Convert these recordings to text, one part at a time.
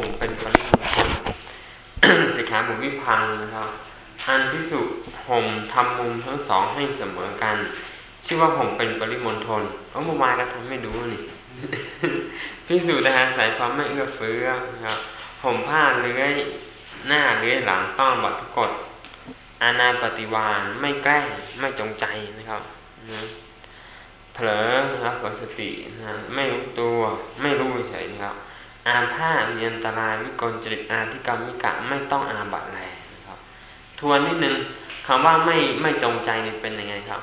ห่มเป็นปริมณฑลสิกขาบุวิพังนะครับอันพิสุห่มทำมุมทั้งสองให้เสมอกัน ชื่อว่าห่มเป็นปริมณฑลเอาเมื่อวานก็ทำไม่ดูนี่พิสูจน์อาศัยความไม่เอื้อเฟื้อนะครับห่มผ้าเลื้อยหน้าเลื้อยหลังต้องบัตรกฎอาณาปฏิวานไม่แกล้งไม่จงใจนะครับนะเผลอนะครับสตินะไม่รู้ตัวไม่รู้เฉยนะครับ อาผ้ามีอันตรายวิกลจริตอาธิกรรมมิกะไม่ต้องอาบัตแลนะครับ ทวนนิดนึงคำว่าไม่ไม่จงใจนี่เป็นยังไงครับ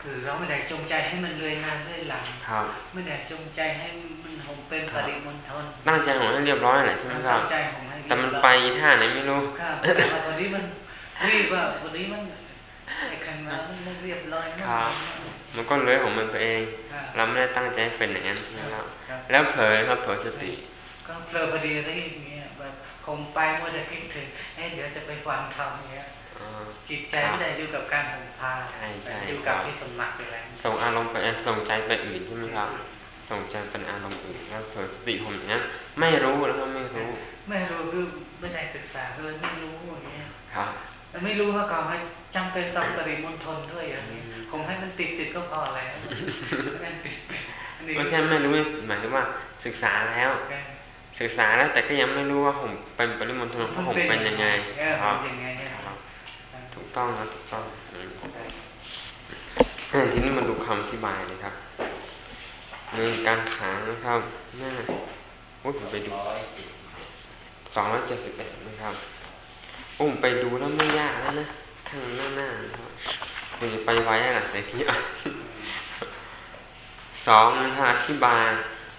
คือเราไม่ได้จงใจให้มันเลยหน้าเลยหลังครับ ไม่ได้จงใจให้มันห่มเป็นปริมณฑลตั้งใจของให้เรียบร้อยแหละใช่ไหมครับตั้งใจห่มให้เรียบแต่มันร้อยไปท่าไหนไม่รู้ครับแต่ว่าวันนี้มันรีบว่าวันนี้มันไอ้ขันมามันไม่เรียบร้อยมากครับมันก็เลื้อยของมันไปเองครับ เราไม่ได้ตั้งใจให้เป็นอย่างนั้นใช่ไหมครับครับแล้วเผลอครับเผลอสติก็เพลอพอดีได้อย่างเงี้ยแบบคงไปเมื่อจะคิดถึงเอ้เดี๋ยวจะไปฟังธรรมเงี้ยอ่าจิตใจไม่ได้อยู่กับการห่มผ้าใช่ใช่อยู่กับที่สมัครไปแล้วส่งอารมณ์ไปส่งใจไปอื่นใช่ไหมครับ ส่งใจเป็นอารมณ์อื่นแล้วเผลอสติผมอย่างนั้นไม่รู้แล้วก็ไม่รู้ ไม่รู้คือไม่ได้ศึกษาเลยไม่รู้อย่างเงี้ยครับแล้วไม่รู้ว่าเขาให้จำเป็นต้องปริมณฑลด้วยอย่างนี้ คงให้มันติดติดๆก็พอแล้วอันติดๆอันนี้ไม่ใช่ไม่รู้หมายถึงว่าศึกษาแล้ว ศึกษาแล้วแต่ก็ยังไม่รู้ว่าผมเป็นปริมณฑลของผมเป็นยังไงเออครับเป็นยังไงเนี่ยครับถูกต้องนะถูกต้องอืมอ่าทีนี้มาดูคำอธิบายเลยครับในการขานะครับหน้าโอ้ยผมไปดูสองร้อยเจ็ดสิบเอ็ดนะครับโอ้ผมไปดูแล้วไม่ยากแล้วนะข้างหน้าหน้านะครับ ผมจะไปไว้อะใส่พี่อะสองนะครับอธิบาย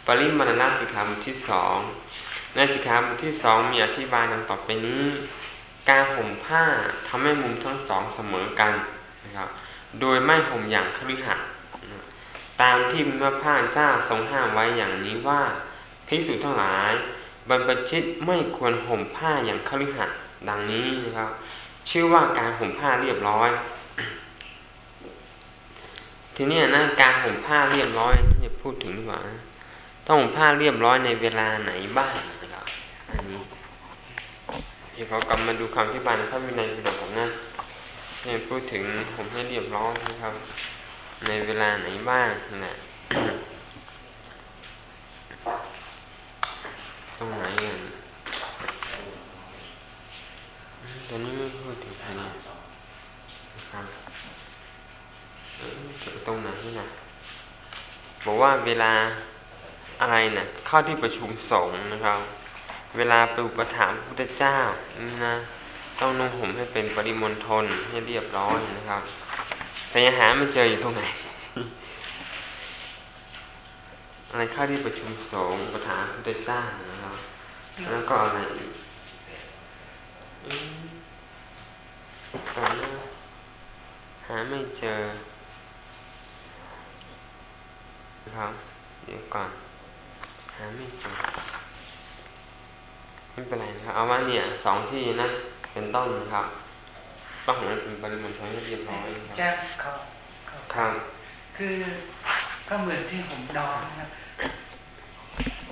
ปริมาณสิกขาบทที่สองในสิกขาบทที่สองมีอธิบายดังต่อไปนี้ การห่มผ้าทำให้มุมทั้งสองเสมอกันนะครับ โดยไม่ห่มอย่างคฤหัสถ์นะตามที่พระพาเจ้าทรงห้ามไว้อย่างนี้ว่าภิกษุทั้งหลายบรรพชิตไม่ควรห่มผ้าอย่างคฤหัสถ์ดังนี้นะครับ ชื่อว่าการห่มผ้าเรียบร้อย ทีนี้นะการห่มผ้าเรียบร้อยที่จะพูดถึงดีกว่านะต้องห่มผ้าเรียบร้อยในเวลาไหนบ้างนะครับอันนี้เดี๋ยวเรากลับมาดูคำอธิบายในพระวินัยปิฎกของนั่นให้พูดถึงผมให้เรียบร้อยนะครับ ในเวลาไหนบ้างนะตรงไหนกันตอนนี้ไม่พูดถึงใครเนี่ยนะครับเอ้ยตรงไหนนะ บอกว่าเวลาอะไรนะเข้าที่ประชุมสงฆ์นะครับ เวลาไปอุปถัมภ์พุทธเจ้านี่นะต้องนุ่งห่มให้เป็นปริมณฑลให้เรียบร้อยนะครับ แต่ยังหาไม่เจออยู่ตรงไหนอะไรข้าที่ประชุมสงฆ์ปถัมภ์พระพุทธเจ้านะครับแล้วก็อะไรอีกอืมก่อหาไม่เจอ ครับเดี๋ยวก่อนหาไม่เจอไม่เป็นไรนะครับเอาว่าเนี่ยสองที่นะเป็นต้นนะครับต้องของมันเป็นปริมาณให้เรียบร้อยนะคจะรับเขาเขาครับคือก็เหมือนที่ผมดองนะครับ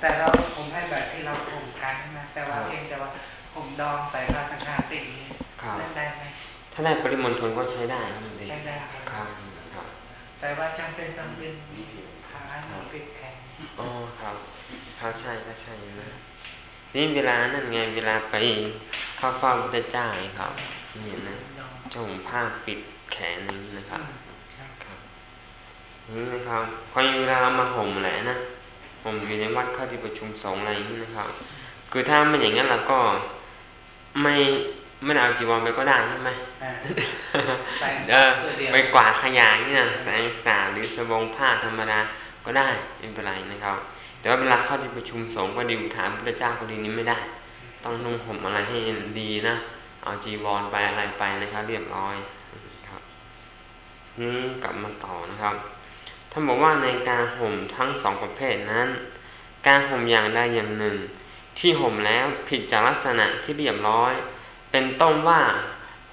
แต่เราผมให้แบบที่เราผมกันนะแต่ว่าเพียงแต่ว่าผมดองใส่ภาสังฆาติอย่างนี้ครับเล่นได้ไหมถ้าได้ปริมณฑลก็ใช้ได้ครับเด็กใช้ได้คครัรับบครับ แต่ว่าจำเป็นต้องเป็นผา ปิดแข็งอ๋อครับครับใช่ก็ใช่นะนี่เวลานั่นไงเวลาไปเข้าเฝ้าพระพุทธเจ้าไงครับนี่นะดองเจ้าห่มผ้าปิดแขนนี้นะครับครับครับนี่นะครับพอเวลาเรามาห่มแหละนะห่มอยู่ในวัดเข้าที่ประชุมสงฆ์อะไรอย่างนี้นะครับ คือถ้าไม่อย่างนั้นเราก็ไม่ไม่ได้เอาจีวรไปก็ได้ใช่ไหมอ่าใส่เออตัวเดียวไปกวาดขยะเนี่ยแสงสาหรือสบงผ้าธรรมดา ก็ได้ไม่เป็นไรนะครับ แต่ว่าเวลาเข้าที่ประชุมสงฆ์ก็ดีถามพระเจ้าก็ดีนี้ไม่ได้ ต้องนุ่งห่มอะไรให้ดีนะเอาจีวรไปอะไรไปนะครับ เรียบร้อยครับกลับมาต่อนะครับท่านบอกว่าในการห่มทั้งสองประเภทนั้น การห่มอย่างใดอย่างหนึ่ง ที่ห่มแล้วผิดจากลักษณะที่เรียบร้อย เป็นต้นว่า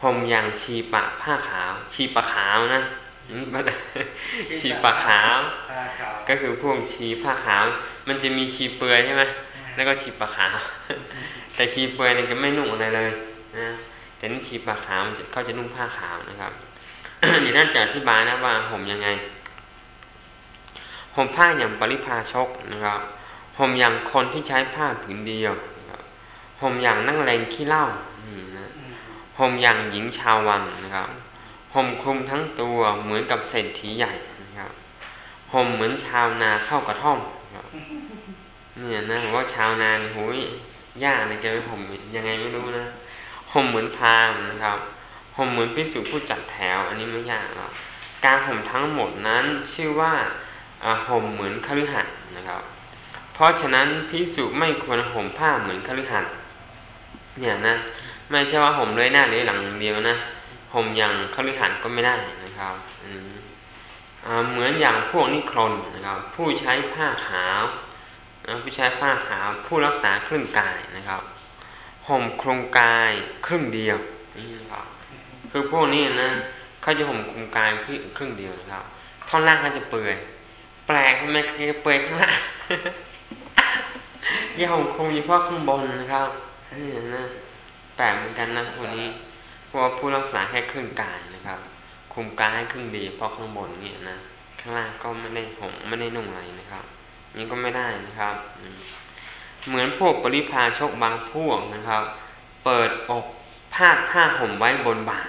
ห่มอย่างชีปะผ้าขาว ชีปะขาวนะ ชีปะขาวผ้าขาวก็คือพวกชีผ้าขาว มันจะมีชีเปลือยใช่ไหมแล้วก็ชีปะขาว แต่ชีเปลือยเนี่ยก็ไม่นุ่งอะไรเลยนะแต่นี่ชีปะขาวมันจะเขาจะนุ่งผ้าขาวนะครับเดี๋ยวน่าจะอธิบายนะว่าห่มยังไงห่มผ้าอย่างปริพาชกนะครับห่มอย่างคนที่ใช้ผ้าผืนเดียวนะครับห่มอย่างนั่งแรงขี้เหล้านี่นะอืมห่มอย่างหญิงชาววังนะครับ ห่มคลุมทั้งตัวเหมือนกับเศรษฐีใหญ่นะครับห่มเหมือนชาวนาเข้ากระท่อมเนี่ยนะผมว่าชาวนาเนี่ยยากเลยแกไปห่มยังไงไม่รู้นะห่มเหมือนพราหมณ์นะครับห่มเหมือนพิสุผู้จัดแถว อันนี้ไม่ยากหรอกการห่มทั้งหมดนั้นชื่อว่าห่มเหมือนคฤหัสถ์นะครับ เพราะฉะนั้นพิสุไม่ควรห่มผ้าเหมือนคฤหัสถ์เนี่ยนะไม่ใช่ว่าห่มเลยหน้าเลยหลังเดียวนะ มอย่างคฤหัสถ์ก็ไม่ได้นะครับเหมือนอย่างพวกนิครนนะครับ ผู้ใช้ผ้าขาวผู้ใช้ผ้าขาวผู้รักษาครึ่งกายนะครับห่มโครงกายครึ่งเดียวนี่นะครับคือพวกนี้นะเขาจะห่มโครงกายเพี่ครึ่งเดียวนะครับ ท่อนล่างเขาจะเปื่อย แปลกทำไมเขาจะเปื่อยข้างล่างยี่ห่มโครงเฉพาะข้างบนนะครับนี่นะแปลกเหมือนกันนะพวกนี้ ว่าผู้รักษาแค่ครึ่งกายนะครับ คุมกายให้ครึ่งดีเพราะข้างบนเนี่ยนะข้างล่างก็ไม่ได้ห่มไม่ได้นุ่งอะไรนะครับนี่ก็ไม่ได้นะครับ เหมือนพวกปริพาชกบางพวกนะครับ เปิดอกพาดผ้าห่มไว้บนบ่าท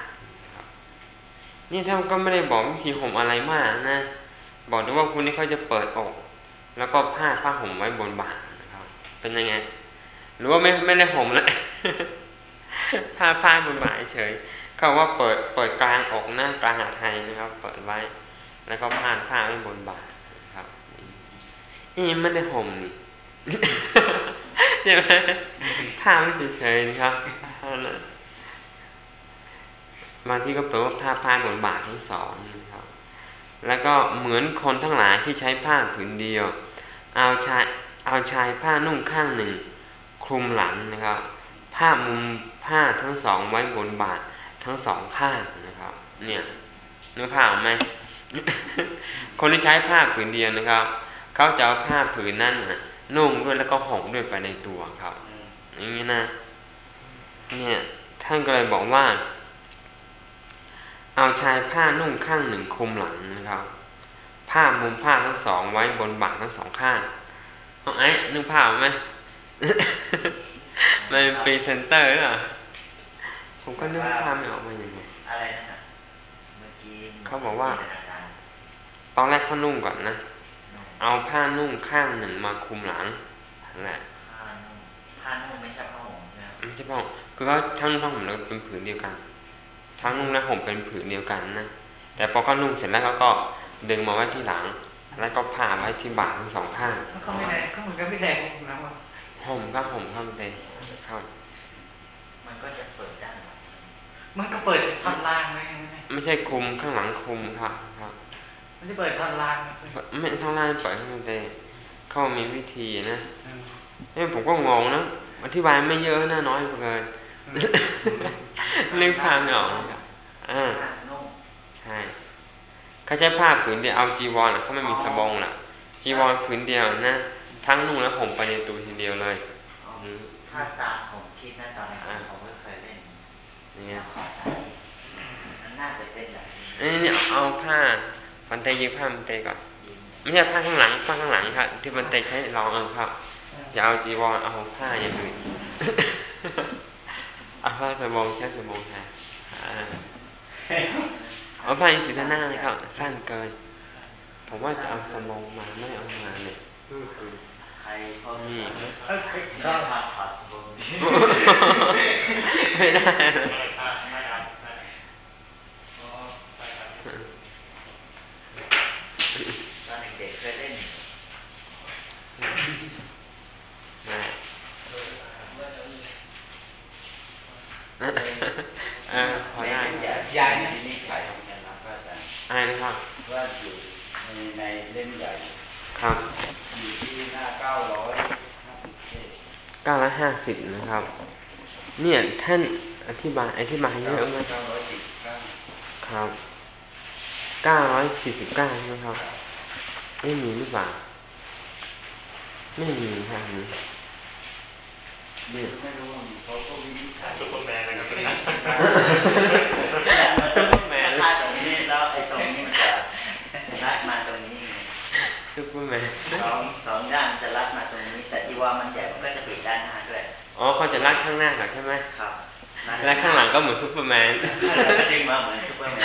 นี่ท่านก็ไม่ได้บอกวิธีห่มอะไรมากนะ บอกด้วยว่าคุณนี่เขาจะเปิดอก แล้วก็พาดผ้าห่มไว้บนบ่านะครับ เป็นยังไง หรือว่าไม่ไม่ได้ห่มแล้ว ผ้าฝ้ายบนบ่าเฉยเขาว่าเปิดเปิดกลางอกหน้ากลางหาไทยนะครับ เปิดไว้ แล้วก็พาดผ้าไว้บนบ่าครับนี่ไม่ได้ห่มนี่ใช่ไหมผ้าไม่เฉยๆนะครับบางที่ก็แปลว่าผ้าผ้าบนบ่าทั้งสองนะครับ แล้วก็เหมือนคนทั้งหลายที่ใช้ผ้าผืนเดียว เอาชายเอาชายผ้านุ่งข้างหนึ่ง คลุมหลังนะครับ ผ้ามุม ผ้าทั้งสองไว้บนบาททั้งสองข้างนะครับ เนี่ยนึกภาพไหมคนที่ใช้ผ้าผืนเดียวนะครับเขาจะเอาผ้าผืนนั้นนะนุ่งด้วยแล้วก็ห่มด้วยไปในตัวครับอย่างนี้นะเนี่ยท่านก็เลยบอกว่า เอาชายผ้านุ่งข้างหนึ่งคลุมหลังนะครับ ผ้ามุมผ้าทั้งสองไว้บนบ่าทั้งสองข้างเอาไอ้นึกภาพไหมมันเป็นพรีเซนเตอร์หรอ ผมก็นึกภาพไม่ออกมาอย่างไงอะไรนะครับเมื่อกี้เขาบอกว่าจินตนการตอนแรกเขานุ่งก่อนนะนุ่งเอาผ้านุ่งข้างหนึ่งมาคลุมหลังนั่นแหละผ้านุ่งผ้านุ่งไม่ใช่ผ้าห่มใช่ไหมไม่ใช่ผ้าห่มคือเขาทั้งนุ่งทั้งห่มแล้วเป็นผืนเดียวกัน ทั้งนุ่งและห่มเป็นผืนเดียวกันนะแต่พอเขานุ่งเสร็จแล้วเขาก็ดึงมาไว้ที่หลัง แล้วก็ผ้าไว้ที่บ่าทั้งสองข้างมันก็ไม่ได้ก็เหมือนกับไม่ได้ผมนะว่าห่มก็ห่มข้างเตครับมันก็จะเปิดได้ห มดมันก็เปิดท่อนล่างไหมไม่ไม่ใช่คลุมข้างหลังคลุมครับครับมันจะเปิดท่อนล่างไหมไม่ทั้งล่างปล่อยข้างเตเขามีวิธีนะอืมนี่ผมก็งงนะอธิบายไม่เยอะนะน้อยเกินนึกภาพไม่ออกอ่าผ้านุ่งใช่เขาใช้ผ้าผืนเดียวเอาจีวรน่ะเขาไม่มีสบงล่ะ จีวรผืนเดียวนะทั้งนุ่งและห่มไปในตัวทีเดียวเลยอ๋ออืมถ้าตามผมคิดนะตอนนี้ อ่า ผมก็เคยเล่น เนี่ย ขอใส่มันน่าจะ เป็นแบบนี้เอ้ยเนี่ยเอาผ้าบันเตยยืมผ้าบันเตยก่อนยิงไม่ใช่ผ้าข้างหลังผ้าข้างหลังครับที่บันเตยใช้รองเออครับ อย่าเอาจีวรเอาผ้าอย่างอื่นเอาผ้าสบงใช้สบงแทนอ่าเอาผ้าอินสีหน้าเลยครับ สั้นเกิน ผมว่าจะเอาสบงมาไม่เอามาเลยใครพอนี่มีเออก็ชอบถอดสบงไม่ได้นะ ตอนเด็กๆเคยเล่นนะเออได้ใหญ่ใหญ่ที่นี่ขายของกันนะก็จะอะไรนะครับว่าอยู่ในในเล่มใหญ่ ครับ อยู่ที่หน้าเก้าร้อยเก้าร้อยห้าสิบนะครับ เนี่ยท่านอธิบายอธิบายเยอะมากครับ เก้าร้อยสี่สิบเก้าใช่ไหมครับ ไม่มีหรือเปล่า ไม่มีครับนี่เนี่ยไม่รู้เขาก็วินิจฉัยซุปเปอร์แมนนะครับเป็นนักซุปเปอร์แมนถ้าตรงนี้แล้วไอ้ตรงนี้มันจะรัดมาตรงนี้ไงซุปเปอร์แมนสองสองด้านจะรัดมาตรงนี้ แต่ที่ว่ามันใหญ่มันก็จะปิดด้านหน้าด้วย อ๋อเขาจะรัดข้างหน้าก่อนใช่ไหมครับ และข้างหลังก็เหมือนซุปเปอร์แมนแล้วก็ดึงมาเหมือนซูเปอร์แมน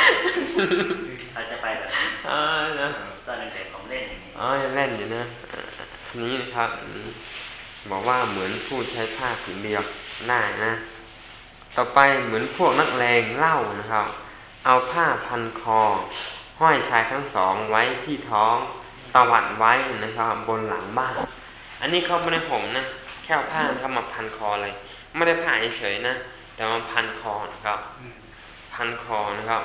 เราจะไปแบบนี้อ๋อนะตอนเด็กๆผมเล่นอย่างนี้อ๋อยังเล่นอยู่นะอ่าทีนี้นะครับอืมบอกว่าเหมือนผู้ใช้ผ้าผืนเดียวได้นะ ต่อไปเหมือนพวกนักเลงเหล่านะครับ เอาผ้าพันคอ ห้อยชายทั้งสองไว้ที่ท้องตวัดไว้นะครับ บนหลังบ้านอันนี้เขาไม่ได้ผมนะแค่เอาผ้าเขามาพันคอเลย ไม่ได้ผ้าเฉยๆนะ แต่มาพันคอนะครับ พันคอนะครับ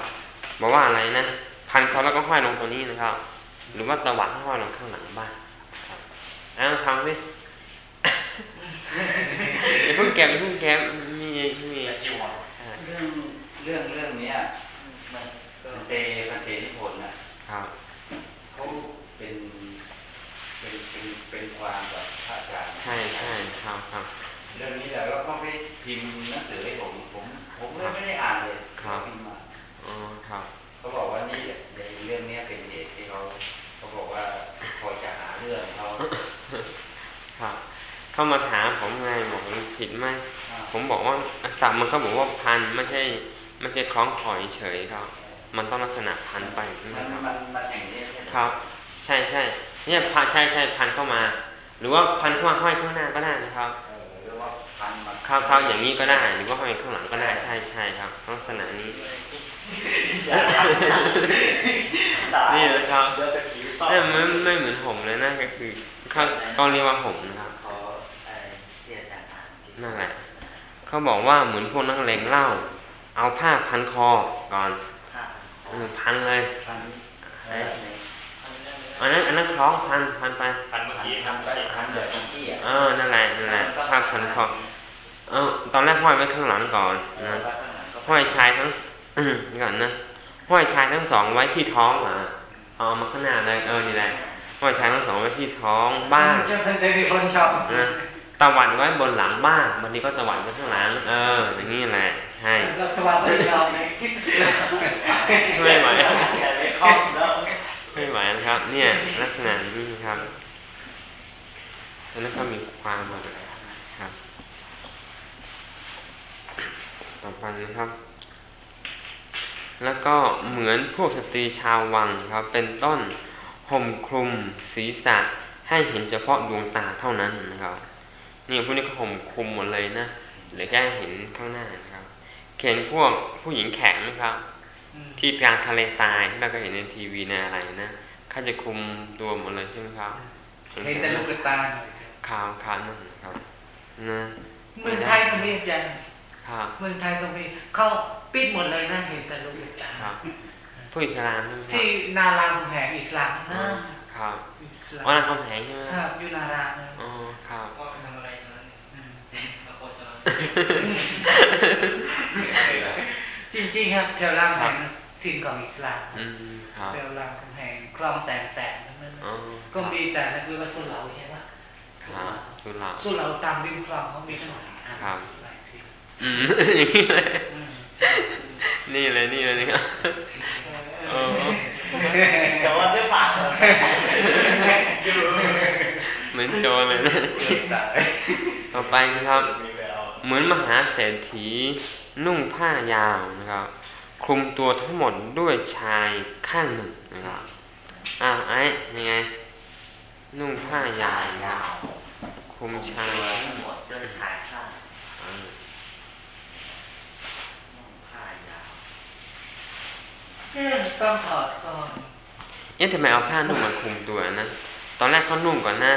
บอกว่าอะไรนะพันคอแล้วก็ห้อยลงตรงนี้นะครับ หรือว่าตวัดห้อยลงข้างหลังบ้านครับเอาทำสิอย่าเพิ่งแกะอย่าเพิ่งแกะมีมีคิวอะเรื่องเรื่องเรื่องเนี้ยมันมันเตมันเตนิพนธ์นะครับ เขาเป็นเป็นเป็นเป็นความกับพระอาจารย์ ใช่ใช่ครับครับ เรื่องนี้แหละแล้วก็ไปพิมพ์หนังสือให้ผมผมผมเลยไม่ได้อ่านเลย ครับ พิมพ์มา อ๋อครับ เขาบอกว่านี่ในเรื่องเนี้ยเป็นเหตุที่เขาเขาบอกว่าพอจะหาเรื่องเขา ครับ เข้ามาถามผมไงบอกผมผิดไหมอ่าผมบอกว่าศัพท์มันก็บอกว่าพันไม่ใช่ไม่ใช่คล้องคอเฉยๆครับ มันต้องลักษณะพันไปมันนะครับมันมันอย่างนี้ใช่ไหมครับ ใช่ใช่เนี่ยพันใช่ใช่พันเข้ามา หรือว่าพันเข้ามาห้อยข้างหน้าก็ได้นะครับเออหรือว่าพันมาเข้าเข้าอย่างนี้ก็ได้หรือว่าห้อยข้างหลังก็ได้ใช่ใช่ครับลักษณะนี้นี่นะครับเดี๋ยวจะผิวต่อนี่ไม่ไม่เหมือนผมเลยนะก็คือเขาเขาเรียกว่าผมนะครับ ขอไอ้ที่อาจารย์อ่า นั่นแหละเขาบอกว่าเหมือนพวกนักเลงเหล้าเอาผ้าพันคอก่อนเออพันเลยอันนั้นอันนั้นคล้องพันพันไปพันเมื่อพันกี้พันไปพันเดือดพันที่อะเออนั่นแหละนั่นแหละผ้าพันคอเออตอนแรกห้อยไว้ข้างหลังก่อนนะห้อยชายทั้งก่อนนะห้อยชายทั้งสองไว้ที่ท้องอะเอามาข้างหน้าเลยเออนี่แหละห้อยชายทั้งสองไว้ที่ท้องบ้างจะเป็นเด็กคนชอบนะ ตะวัดไว้บนหลังบ้างบางทีก็ตะวัดไว้ข้างหลัง เออ อย่างนี้แหละ ใช่เราจะว่าไม่เราไหมไม่ไหวแค่ไม่คล่องแล้วไม่ไหวนะครับ เนี่ย ลักษณะนี้ครับแล้วก็มีความครับ ต่อไปนะครับแล้วก็เหมือนพวกสตรีชาววังครับเป็นต้นห่มคลุมศีรษะให้เห็นเฉพาะดวงตาเท่านั้นนะครับ นี่พวกนี้ก็ห่มคลุมหมดเลยนะเหลือแค่เห็นข้างหน้านะครับเห็นพวกผู้หญิงแข็งนะครับ ที่กลางทะเลทรายที่เราก็เห็นในทีวีในอะไรนะเขาจะคลุมตัวหมดเลยใช่ไหมครับเห็นแต่ลูกตาขาวขาวนั่นนะครับนะเมืองไทยก็มีอาจารย์ครับเมืองไทยก็มีเขาปิดหมดเลยนะเห็นแต่ลูกตาครับผู้อิสลามใช่ไหมครัที่บนารามแห่งอิสลามนะครับอิสลามอ๋อนักคำแหงใช่ไหมครับอยู่นารามนะอ๋อครับ จรจริงๆครับแถวรามแห่งถิ่นของอิสลามอืมครับแถวรามคำแหงคลองแสนแสนทั้งนั้นนะอ๋อก็มีแต่นักเรียนว่าสุเหร่าใช่ไหมครับสุเหร่าสุเหร่าตามริมคลองเขามีทั้งหลายอันครับหลายที่อืมอย่างนี้เลยอืมนี่เลยนี่เลยนี่ครับเออแต่ว่าด้วยปากเหมือนโจรเลยนะต่อไปนะครับมีแวว เหมือนมหาเศรษฐีนุ่งผ้ายาวนะครับ คลุมตัวทั้งหมดด้วยชายข้างหนึ่งนะครับอ้าวไอ้ยังไง นุ่งผ้ายาวครับคลุมชายทั้งหมดด้วยชายข้างต้องถอดก่อนเอ๊ะทำไมเอาผ้านุ่งมาคลุมตัวนะ ตอนแรกเขานุ่งก่อนนะ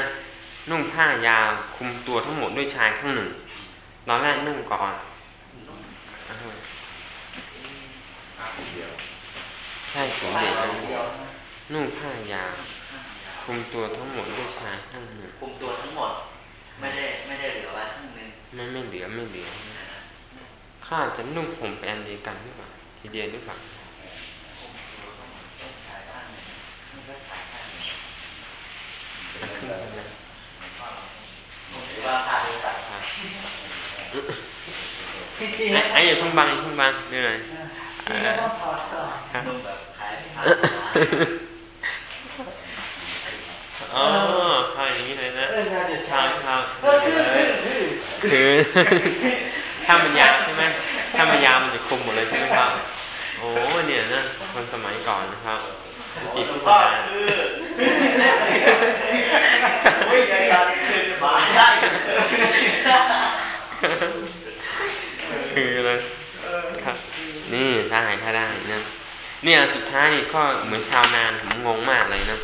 นุ่งผ้ายาวคลุมตัวทั้งหมดด้วยชายข้างหนึ่ง อนแรกนุ่งก่อนอ่าใช่ผมเด็กนะเดียวนุ่งผ้ายาวคลุมตัวทั้งหมดด้วยชายข้างหนึ่งคุมตัวทั้งหมด ไม่ได้ไม่ได้เหลือไว้ข้างหนึงไม่ไม่เหลือไม่เหลือข้าจะนุ่งผมไปอันเดียวกันหรือเปล่าทีเดียวหรือเปล่าคุมตัวทั้งหมดด้วยชายข้างหนึ่งนี่ก็ชายข้างหนึ่งอะขึ้น ไปเลยหลวงพ่อเราหรือว่าผ้าหรือเปล่าครับที่จริงไอ้ไอ้อย่าเพิ่งบังอย่าเพิ่งบังนี่หน่อยจริงแล้วต้องถอดก่อนครับนุ่มแบบขายผ้าอ๋อผ้าอย่างนี้เลยนะเออน่าจะครัใช่บครับเออคือคือคือคือถ้ามันยาวใช่ไหมถ้ามันยาวมันจะคลุมหมดเลยใช่ไหมครับ โอ้เนี่ยนะคนสมัยก่อนนะครับ จิตพิสดารอุ้ยยังการคืนมาได้ คือเลยครับ นี่ได้ถ้าได้นะเนี่ยสุดท้ายนี่ก็เหมือนชาวนานผมงงมากเลยนะ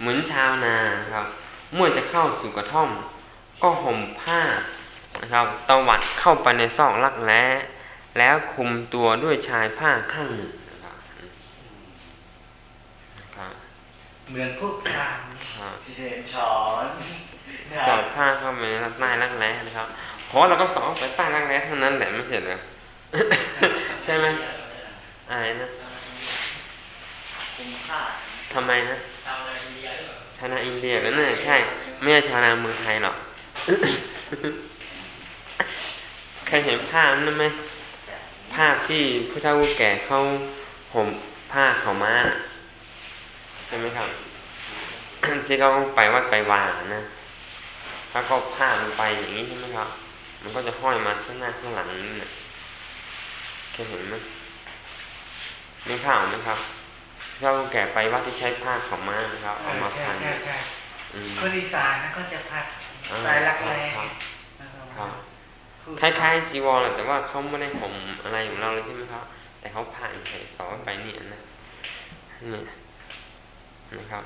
เหมือนชาวนาครับ เมื่อจะเข้าสู่กระท่อม ก็ห่มผ้านะครับตวัดเข้าไปในซอกลักแร้แล้วคลุมตัวด้วยชายผ้าข้างหนึ่งนะครับนะครับเหมือนพวกพรามครับที่เรียนช้อน สอดผ้าเข้าไปในใต้รักแร้นะครับเพราะเราก็สอดไปใต้รักแร้เท่านั้นแหละไม่ใช่เหรอใช่ไหมอะไรนะคุ้มค่าทำไมนะชาวนาอินเดียหรือเปล่าชาวนาอินเดียแล้วเนี่ยใช่ ไม่ใช่ชาวนาเมืองไทยหรอกเคยเห็นภาพนั้นไหมภาพที่ผู้เฒ่าผู้แก่เขาห่มผ้าขาวม้าใช่ไหมครับที่เขาไปวัดไปวานะ แล้วก็ผ้ามันไปอย่างนี้ใช่ไหมครับ มันก็จะห้อยมาข้างหน้าข้างหลังนี่นะเคยเห็นไหมนึกภาพออกไหมครับผู้เฒ่าผู้แก่ไปวัดที่ใช้ผ้าขาวม้านะครับเอามาใช่พันใช่ใช่อืมคนอีสานนะก็จะพัดอ่าลายลักแร้ครับนะครับครับพูดคล้ายๆจีวรแหละแต่ว่าเขาไม่ได้ห่มอะไรของเราเลยใช่ไหมครับ แต่เขาผ่านเฉยสอนไปเนี่ยนะนี่นะครับ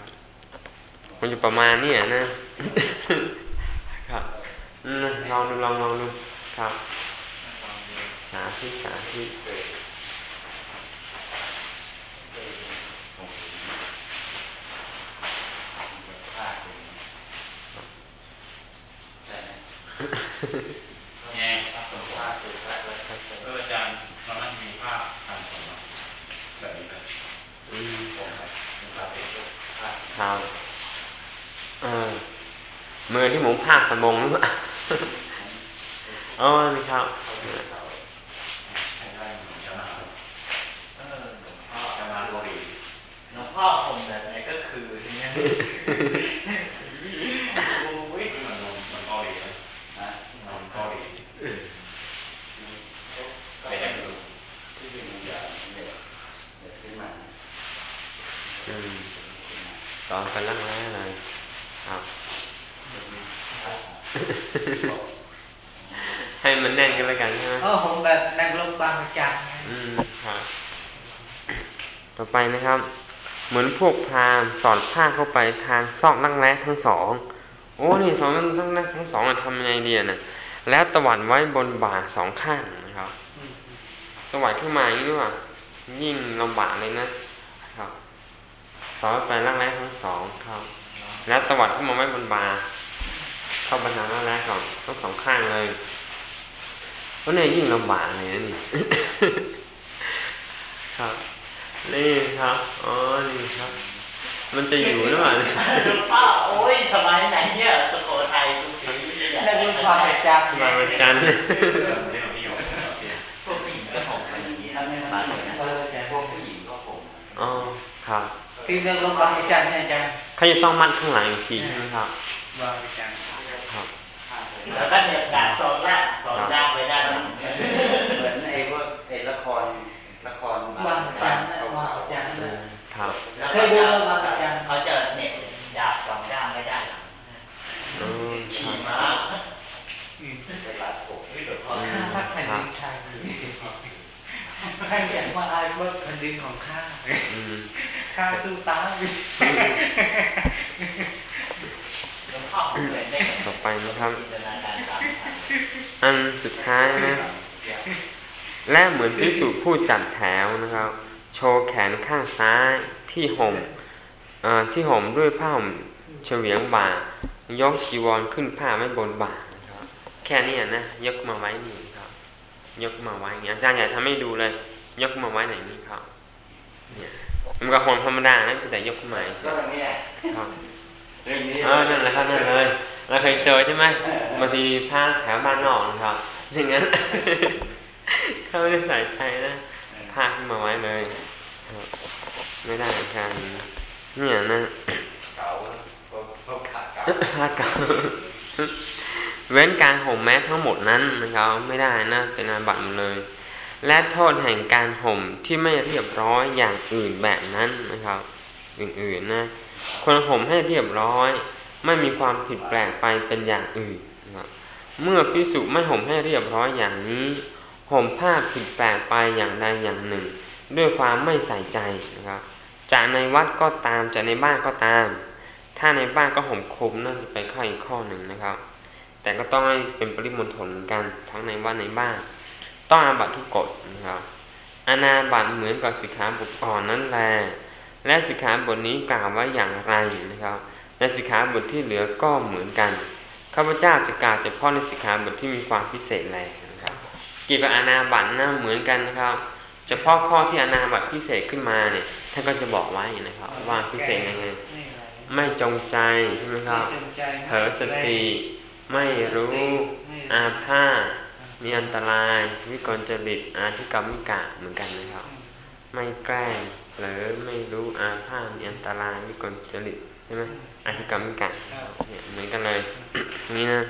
มันจะประมาณเนี้นะ ครับอืมลองดูลองลองดูครับสาธิตสาธิตผ้าเป็นใช่ไหมไงผ้าเป็นผ้าเป็นผ้าแล้วเอออาจารย์ตอนนั้นมีภาพทางผมอะแบบนี้นะอืมผมครับเป็นผ้าเป็นผ้า ครับเออ มือที่ผมพากสมงหรือเปล่าอ๋อนี่ครับน้องพ่อจะมาโรดีหลวงพ่อผมแบบไหนก็คือเนี้ยโอ้ยเหมือนเหมือนเกาหลีเลยนะเหมือนเกาหลีไปแอบดูที่เป็นอย่างเด็กเด็กขึ้นมาอืมสอนกันลักแร้เลยครับ ให้มันแน่นกันแล้วกันใช่ไหมเออผมแบบนักลบบางระจันนะอืมครับต่อไปนะครับ เหมือนพวกพราหมณ์สอดผ้าเข้าไปทางซอกรักแร้ทั้งสอง โอ้นี่สองทั้งทั้งทั้งสองอะทำยังไงดีอะนะแล้วตวัดไว้บนบ่าสองข้างนะครับอืมตวัดขึ้นมาอย่างนี้ด้วยว่ายิ่งลำบากเลยนะครับสอดไปรักแร้ทั้งสองครับ แล้วตวัดขึ้นมาไว้บนบ่า เข้าบรรณารักแร้ก่อนทั้งสองข้างเลยเพราะเนี่ยยิ่งลำบากเลยนะนี่ครับนี่ครับอ๋อนี่ครับ มันจะอยู่หรือเปล่าเนี่ยหลวงพ่อโอ้ยสมัยไหนเนี่ยสุโขทัยทุกทีนักลบบางระจันมาวันจันทร์เรื่องที่เราที่อยู่โอเคพวกผู้หญิงก็ผมเป็นอย่างนี้ถ้าไม่มาเลยนะเออแต่พวกผู้หญิงก็ผมอ๋อครับที่นักลบบางระจันเนี่ยอาจารย์เขาจะต้องมัดข้างหลังอีกทีใช่ไหมครับบางระจันครับ แล้วก็เนี่ยกาสอนล่างสอนล่างไว้ได้านหลังเหมือนไอ้พวกไอ้ละครละครบางจันนะบางจันอืนะมครับแล้วเขาจะเขาจะเน็บดาบสองด้ามไว้ด้หลังอืมคขี่ม้าไปรัดผมที่หลวงพ่อข้าพักแผ่นดินไทยใครเขียนว่าอายว่าแผ่นดินของข้าข้าสู้ตายต่อไปนะครับ อันสุดท้ายนะ และเหมือนพิสุผู้จัดแถวนะครับ โชว์แขนข้างซ้ายที่ห่มเอ่อที่ห่มด้วยผ้าห่มเฉวียงบ่ายกจีวรขึ้นผ้าไว้บนบ่านะครับแค่นี้นะยกมาไว้นี่ครับ ยกมาไว้อย่างนี้อาจารย์อยากทำให้ดูเลย ยกมาไว้ไหนนี้ครับ เนี่ยมันก็ห่มธรรมดานะแต่ยกขึ้นมาเฉก็ยเนี่ยครับ เรื่องนี้เออนั่นแหละครับนั่นเลยเราเคยเจอใช่ไหมบางทีพระแถวบ้านนอกนะครับอย่างนั้นเขาไม่ได้ใส่ใจนะพาขึ้นมาไว้เลยครับไม่ได้การเนี่ยนะเก่าก็ก็ขาดเก่าผ้าเก่าเว้นการห่มแม้ทั้งหมดนั้นนะครับไม่ได้นะเป็นอาบัติหมดเลย และโทษแห่งการห่มที่ไม่เรียบร้อยอย่างอื่นแบบนั้นนะครับ อื่นๆนะ ควรห่มให้เรียบร้อย ไม่มีความผิดแปลกไปเป็นอย่างอื่นนะครับเมื่อพิสุไม่ห่มให้เรียบร้อยอย่างนี้ห่มผ้าผิดแปลกไปอย่างใดอย่างหนึ่ง ด้วยความไม่ใส่ใจนะครับจากในวัดก็ตามจากในบ้านก็ตาม ถ้าในบ้านก็ห่มคลุมนั่นไปข้ออีกข้อหนึ่งนะครับ แต่ก็ต้องให้เป็นปริมณฑลเหมือนกันทั้งในวัดในบ้าน ต้องอาบัตทุกกฎนะครับอานาบัตเหมือนกับสิกขาบทก่อนนั่นแหละ และสิกขาบทนี้กล่าวไว้อย่างไรนะครับในสิกขาบทที่เหลือก็เหมือนกันข้าพเจ้าจะกล่าวเฉพาะในสิกขาบทที่มีความพิเศษแลนะครับเกี่ยวกับอานาบัตนะเหมือนกันนะครับ เฉพาะข้อที่อานาบัตพิเศษขึ้นมาเนี่ยท่านก็จะบอกไว้นะครับ ว่าพิเศษยังไงไม่จงใจใช่ไหมครับเผลอสติไม่รู้อาพาธมีอันตราย วิกลจริตอาธิกรรมิกะเหมือนกันนะครับ ไม่แกล้ง หรือไม่รู้อาพาธมีอันตรายวิกลจริตใช่ไหมอาธิกรรมิกะเนี่ยเหมือนกันเลยนี่นะ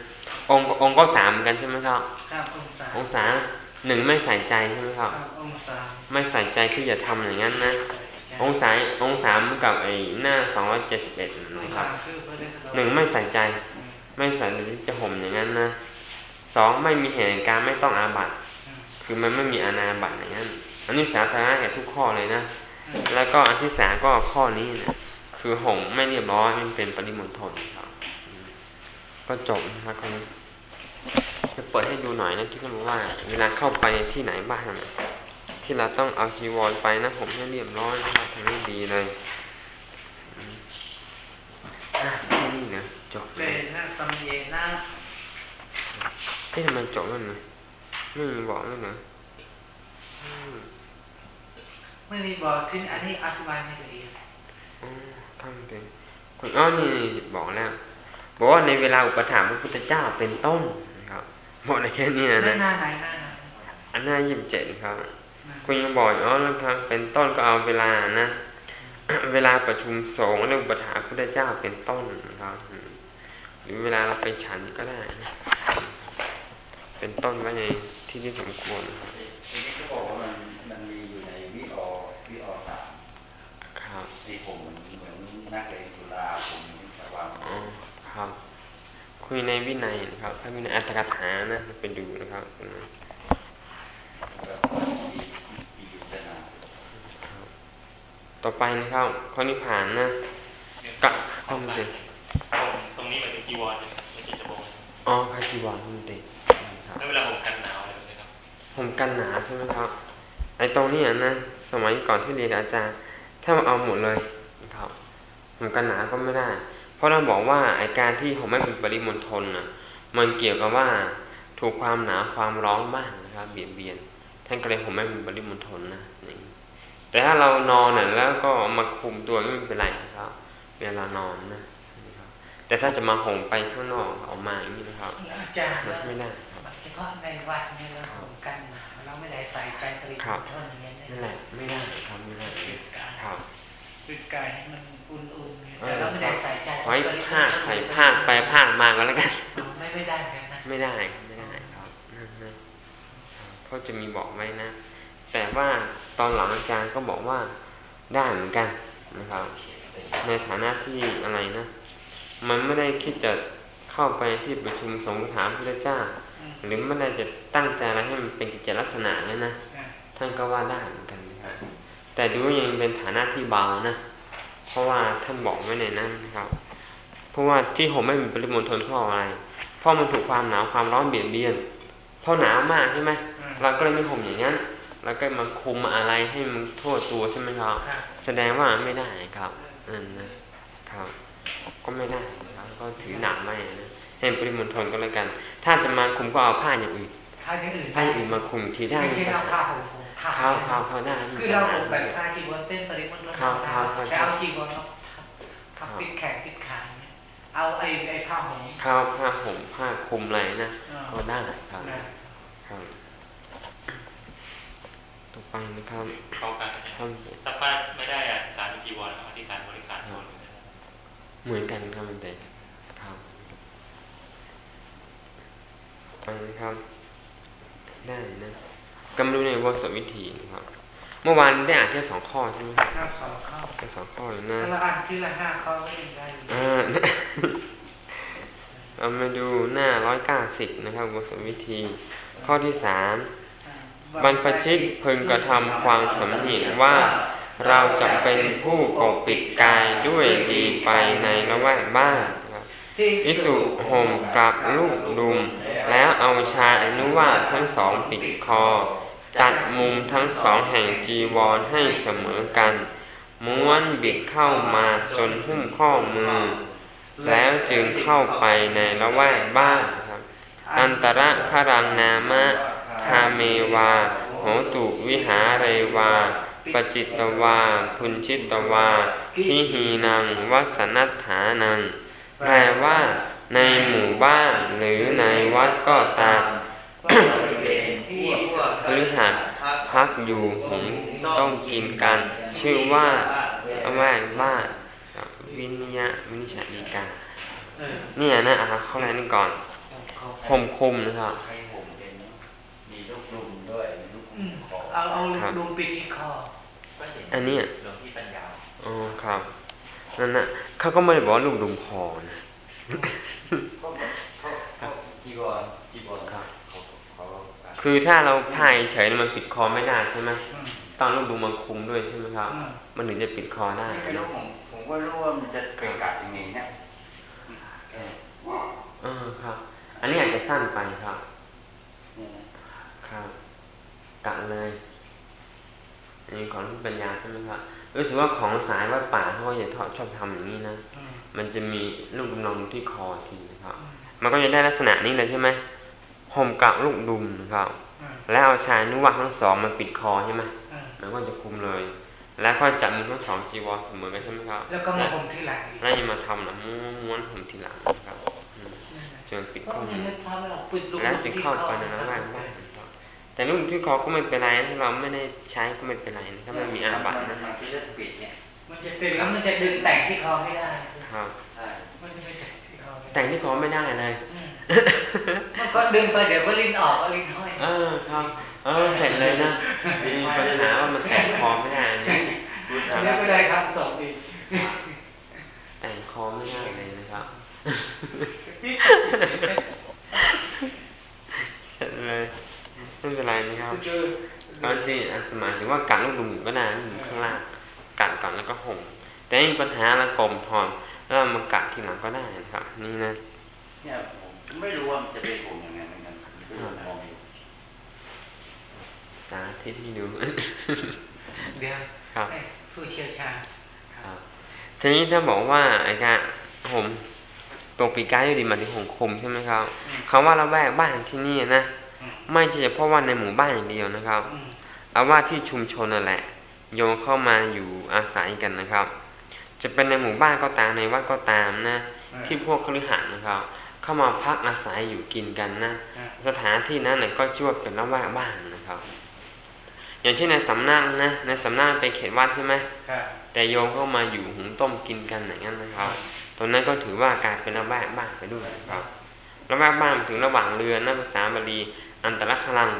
องค์องค์ก็สามเหมือนกันใช่ไหมครับครับองศาองศาหนึ่งไม่ใส่ใจใช่ไหมครับครับองศาไม่ใส่ใจที่จะทำอย่างนั้นนะองศาองศาเหมือนกับไอ้หน้าสองร้อยเจ็ดสิบเอ็ดองนะครัศาบคือพระเดชหนึ่งไม่ใส่ใจ ไม่ใส่ใจที่จะห่มอย่างนั้นนะสองไม่มีเหตุแห่งการไม่ต้องอาบัติคือมันไม่มีอาณาบัตอย่างนั้นอันนี้สาธารณะแก่ทุกข้อเลยนะ แล้วก็อันที่สามก็ข้อนี้นะคือห่มไม่เรียบร้อยมันเป็นปริมณฑลครับอืมก็จบนะครับคนนี้จะเปิดให้ดูหน่อยนะที่เขาบอกว่า เวลาเข้าไปที่ไหนบ้างนะที่เราต้องเอาจีวรไปนะผมให้เรียบร้อยนะครับทำให้ดีเลยอืมอะแค่นี้นะจบเจเลยนะสัมเยนะเอ๊ะทำไมจบแล้วเนี่ยไม่มีบอกเลยนะอืม ไม่มีบอกที่อันนี้อธิบายไม่ละเอียดอ๋อทำเป็นคนอ้อนี่บอกแล้วบอกว่าในเวลาอุปถัมภ์พระพุทธเจ้าเป็นต้นนะครับบอกในแค่นี้นะไม่นะหน้าไหนหน้าไหนอันหน้ายี่สิบเจ็ดครับ คุณยังบอกอีกอ๋อแล้วครับเป็นต้นก็เอาเวลานะเวลาประชุมสงฆ์และอุปถัมภ์พระพุทธเจ้าเป็นต้นนะครับอืมหรือเวลาเราไปฉันก็ได้นะเป็นต้นไว้ในที่ที่สมควรนะครับ ทีนี้เขาบอกว่ามันมันมีอยู่ในวิออวิออสาม ครับ ที่ผมเหมือนเหมือนนักเรียนจุฬาผมระวัง อ๋อครับ คุยในวินัยนะครับถ้าวินัยอัตถกถานะไปดูนะครับแล้วก็มีมียุทธนาต่อไปนะครับข้อนิพพานนะกะห้องเด็กตรงนี้มันเป็นจีวรเลยไม่ใช่จะบอกอ๋อคาจิวาห้องเด็กครับแล้วเวลาผมกันหนาวอะไรแบบนี้ครับผมกันหนาวใช่ไหมครับ ไอ้ตรงเนี้ยนะสมัยก่อนที่เรียนกับอาจารย์ ถ้ามาเอาหมดเลยนะครับผมกันหนาวก็ไม่ได้ เพราะเราบอกว่าไอ้การที่ผมไม่เป็นปริมณฑลน่ะมันเกี่ยวกับว่าถูกความหนาวความร้อนบ้างนะครับเบียดเบียนท่านก็เลยผมไม่เป็นปริมณฑลนะอย่างนี้แต่ถ้าเรานอนน่ะแล้วก็มาคุมตัวไม่เป็นไรนะครับ เวลานอนนะนะครับแต่ถ้าจะมาห่มไปข้างนอกออกมาอย่างนี้นะครับอาจารย์มันไม่ได้ครับเฉพาะในวัดเนี่ยเราผมกันหนาวเราไม่ได้ใส่ใจผลิตครับเท่านี้เนี่ยนั่นแหละไม่ได้ครับไม่ได้ปิดกายครับปิดกายให้มันอุ่นๆ เนี่ยเอแต่อเราไม่ได้ใส่ใจขอให้ผ้าใส่ผ้าไปผ้ามาก็แล้วกัน ไม่ไม่ได้กันนะไม่ได้ไม่ได้ครับนั่นนะเพราะจะมีบอกไว้นะ แต่ว่าตอนหลังอาจารย์ก็บอกว่าได้เหมือนกันนะครับ ในฐานะที่อะไรนะ มันไม่ได้คิดจะเข้าไปที่ประชุมสงฆ์ถามพระเจ้าอืมหรือไม่ได้จะตั้งใจอะไรให้มันเป็นกิจลักษณะแล้วนะอะท่านก็ว่าได้เหมือนกันนะครับ แต่ดูยังเป็นฐานะที่เบานะเพ ราะว่าท่านบอกไว้ในนั้นนะครับ เพราะว่าที่ผมไม่มีปริมณฑลเพราะอะไร เพราะมันถูกความหนาวความร้อนเบียดเบียน เพราะหนาวมากใช่ไหมอืมเราก็เลยไม่ห่มอย่างนั้น แล้วก็มาคุมอะไรให้มันทั่วตัวใช่ไหมครับครับ แสดงว่าไม่ได้ครับนั่นนะครับ ก็ไม่ได้นะครับก็ถือหนักไม่นะให้ปริมณฑลก็แล้วกัน ถ้าจะมาคุมก็เอาผ้าอย่างอื่นผ้าอย่างอื่นผ้าอย่างอื่นมาคุมทีได้ไม่ใช่เอาผ้าห่ม ผมผ้าข้าวข้าวข้าวได้ไม่คือเราปัญห่มแบบผ้าจีวรเป็นปริมณฑลครับครับครับแต่เอาจีวรทับปิดแขนปิดขาเนี่ยเอาไอ้ไอ้ผ้าห่มข้าวผ้าห่มผ้าคลุมอะไรนะก็ได้ครับนะครับต่อไปนะครับเขาการข้าถ้าป้าไม่ได้อธิษฐานเป็นจีวรอธิษฐานบริการชนเหมือนกันครับมันเด็กครับไปนะครับได้นะ กำลังในวสวิธีนะครับ เมื่อวานได้อ่านแค่สองข้อใช่ไหมครับห้าสองข้อแค่สองข้อเลยนะถ้าเราอ่านที่ละห้าข้อก็ยังได้อยู่อ่าเรามาดูหน้าร้อยเก้าสิบนะครับวสวิธี ข้อที่สามอ่าบรรพชิตพึงกระทำความสำเนียกว่าเราจะเป็นผู้ปกปิดกายด้วยดีไปในละแวกบ้านนะครับอิสุห่มกลับลูกดุม แล้วเอาชายอนุวาตทั้งสองปิดคอ จัดมุมทั้งสองแห่งจีวรให้เสมอกัน ม้วนบิดเข้ามาจนหุ้มข้อมือ แล้วจึงเข้าไปในละแวกบ้านครับ อันตระครังนามะคาเมวา โหตุวิหาเรวาปจิตตวาพุนชิตตวาทิหีนังวัสนัฏฐานัง แปลว่า ในหมู่บ้านหรือในวัดก็ตาม บริเวณที่พวก ค ฤหัสถ์พักอยู่หุงต้องกินกัน ชื่อว่าแวกบ้านวินยะวินิจฉัยดีกาเออเนี่ยนะอะเข้าแรกนี่ก่อนเขาห่มคลุมนะครับใช้ห่มเป็นมีลูกดุมด้วยมีลูกอืมขอเอาเอาครับดูปิดที่คอก็เห็นอันเนี้ยหลวงพี่ปัญญาอ๋อครับนั่นนะเขาก็ไม่ได้บอกว่าลูกดุมพอนะ คือถ้าเราพายเฉยๆมันปิดคอไม่ได้ใช่ไหมอืมตอนลูกดุมมาคุมด้วยใช่ไหมครับอืมมันถึงจะปิดคอได้ไม่รู้ผมผมก็รู้ว่ามันจะไปกัดยังไงเนี่ยเออเออครับ อันนี้อาจจะสั้นไปครับเนี่ยนะครับกะเลยอันนี้ของที่ปัญญาใช่ไหมครับรู้สึกว่าของสายวัดป่าเขาก็จะชอบทำอย่างนี้นะอืมมันจะมีลูกดุมรองอยู่ที่คอทีนะครับอืมมันก็จะได้ลักษณะนี้เลยใช่ไหม ห่มกับลูกดุมนะครับอืมแล้วเอาชายนุวัตทั้งสองมันปิดคอใช่ไหมอืมมันก็จะคุมเลย แล้วก็จับมือทั้งสองจีวรเสมอกันใช่ไหมครับ แล้วก็มาห่มที่หลังอีกแล้วยังมาทำนะม้วนม้วนห่มทีหลังนะครับอืมจนปิดก็ข้อยัมืงอไม่พาไม่ออกปิดลูกแล้วจึงเข้าไปในระแวกบ้านนะครับแต่ลูกที่คอก็ไม่เป็นไรถ้าเราไม่ได้ใช้ก็ไม่เป็นไรนะถ้าไม่มีอาบัตินะมันที่จะปิดเนี่ยมันจะติดแล้วมันจะดึงแต่งที่คอไม่ได้ครับใช่มันจะไม่แต่งที่คอไม่ได้แต่งที่คอไม่ได้เลยอื มันก็ดึงไปเดี๋ยวก็ลิ้นออกก็ลิ้นห้อย เออครับ เออเสร็จเลยนะมีปัญหาว่ามันแต่งคอไม่ได้นนี้พูดอันแล้นี้วไม่ได้ครับสองอีแต่งคอไม่ได้เลยนะครับเสร็จเลยไม่เป็นไรนะครับก็จริงอาจจะหมายถึงว่ากัดลูกดุมก็ได้ลูกดุมข้างล่างกัดก่อนแล้วก็ห่มแต่ม่มีปัญหาละกลมทอนแล้วเรามากัดทีหลังก็ได้นะครับ นี่นะเนี่ย ไม่รู้ว่ามันจะไปห่มยังไงเหมือนกันก็ยังมองอยู่สาธิตให้ดูเดี๋ยวครับให้ผู้เชี่ยวชาญครับทีนี้ถ้าบอกว่าไอ้การห่มปกปิดกายด้วยดีหมายถึงห่มคลุมใช่ไหมครับคำว่าละแวกบ้านที่นี่นะไม่ใช่เฉพาะว่าในหมู่บ้านอย่างเดียวนะครับอืมเอาว่าที่ชุมชนนั่นแหละ โยมเข้ามาอยู่อาศัยกันนะครับ จะเป็นในหมู่บ้านก็ตามในวัดก็ตามนะ ที่พวกคฤหัสถ์นะครับ เข้ามาพักอาศัยอยู่กินกันนะอ่าสถานที่นั้นน่ะก็ชื่อว่าเป็นละแวกบ้านนะครับ อย่างเช่นในสำนักนะในสำนักเป็นเขตวัดใช่ไหมครับแต่โยมเข้ามาอยู่หุงต้มกินกันอย่างนั้นนะครับตรงนั้นก็ถือว่ากลายเป็นละแวกบ้านไปด้วยนะครับละแวกบ้านถึงระหว่างเรือนนะภาษาบาลีอันตรคลัง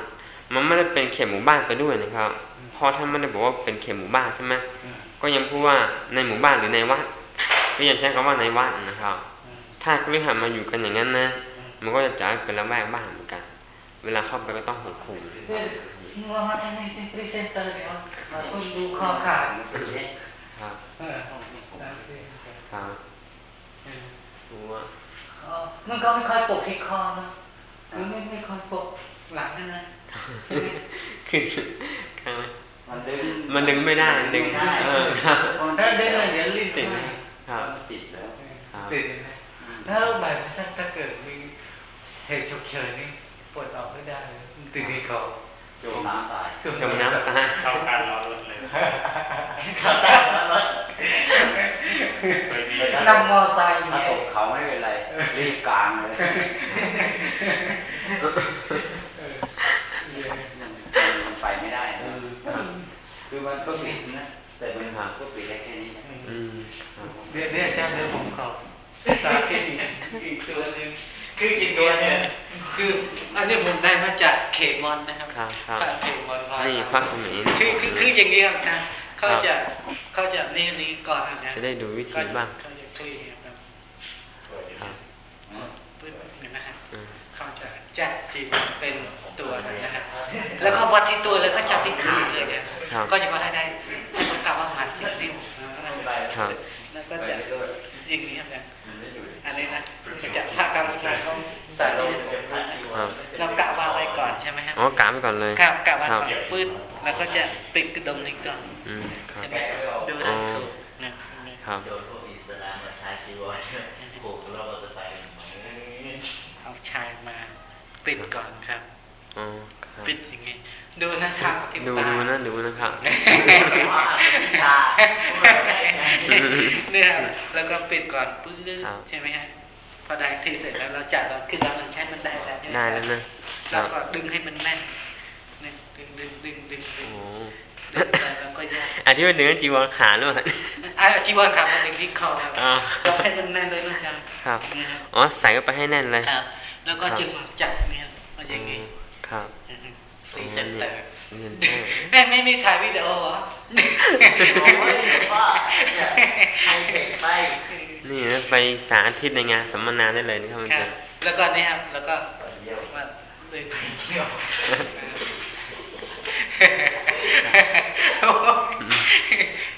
มันไม่ได้เป็นเขตหมู่บ้านไปด้วยนะครับเพราะท่านไม่ได้บอกว่าเป็นเขตหมู่บ้านใช่ไหมอืมก็ยังพูดว่าในหมู่บ้านหรือในวัดก็ยังใช้คำว่าในวัดนะครับอืม ถ้าคฤหัสถ์มาอยู่กันอย่างนั้นนะ มันก็จะจ่ายเป็นละแวกบ้านเหมือนกัน เวลาเข้าไปก็ต้องหกคุมเรามาทำในพรีเซนเตอร์เดี๋ยวเราต้องดูคอขาดเนี่ยครับครับรู้ว่าอ๋อมันก็ไม่ค่อยปกที่คอนะหรือไม่ไม่ค่อยปกหลังนั่นนะขึ้นข้างไหมมันดึงมันดึงไม่ได้ดึงไม่ได้เออครับถ้าดินเลยเดี๋ยวลิ้นติดห้นะอยครับติดแล้วติด นะแล้วแบบถ้าถ้าเกิดมีเหตุฉุกเฉินนี่ปวดออกไม่ได้เลยมันติดที่คอจมน้ำตายจมน้ำตายเข้าการรอรถเลยเเคยมีนั่งมอไซค์อยู่ถ้าเนี่ยตกเขาไม่เป็นไร รีบกลางเลยมันไปไม่ได้นะคือมันก็ปิดนะ แต่มันก็ปิดได้แค่นี้นะอืมครับเดี๋ยวเดี๋ยวอาจารย์เดี๋ยวผมขอ สาธิตอีกอีกตัวหนึงคืออีกตัวเนี่ยคืออันนี้ผมได้มาจากเขมอนนะครับครับครับพระเขมอนพานี่พระเขมรคือคือคืออย่างนี้ครับนะเขาจะเขาจะนี่นี่ก่อนนะจะได้ดูวิก็ธีบ้างเขาจะคุยครับครับปึ๊บเนี่ยนะฮะอืมเขาจะจับจีบเป็นตัวนะฮะแล้วเขาวัดที่ตัวแล้วก็จับที่ขาเลยเนี่ยครับก็จะวัดได้ได้ต้องกลับว่าผ่านสิบนิ้วนะครับแล้วก็ไปจะ จะจับผ้ากำลังเขาสาธิตให้ผมดูนะเรากะวางไว้ก่อนใช่ไหมครับอ๋อกาไปก่อนเลยครับกะวางก่อนครับปื้ดแล้วก็จะปิดกระดมนี้ก่อนอืมครับใช่ไหมดูได้ถูกนะครับโดนพวกอิสลามมาใช้จีวรผูกรอบมอเตอร์ไซค์เอาชายมาปิดก่อนครับอ๋อครับปิดอย่างงี้ดูนะครับติดดูตาดูนะดูนะครับเนี่ยครับแล้วก็ปิดก่อนปื้ดครับใช่ไหมฮะ พอได้ที่เสร็จแล้วเราจัดเราคือเรามันใช้มันได้แล้วใช่ไหมได้แล้วนะคแล้วรับก็ดึงให้มันแน่นเนี่ยดึงดึงดึงดึงดึโอ้งดึงไปแล้วก็ยัดอันที่ว่าเนื้อจีวรขาหรือเปล่าอะจีวรครับมันดึงที่คอครับอ๋อเราให้มันแน่นเลยนะจ๊ะครับเนี่ยครับอ๋อใส่เข้าไปให้แน่นเลยครับ แล้วก็ครับจึงจับเนี่ยมาอย่างงี้ครับสีเซนเตอร์เงินเท่าแม่ไม่มีถ่ายวิดีโอเหรอโอ้ยว่าเนี่ยไฮเทคไป นี่นะไปสาธิตในงานสัมมนาได้เลยนะครับมันครัจะบแล้วก็เนี่ยครับ แล้วก็เยี่ยวว่าเลยไปเที่ยว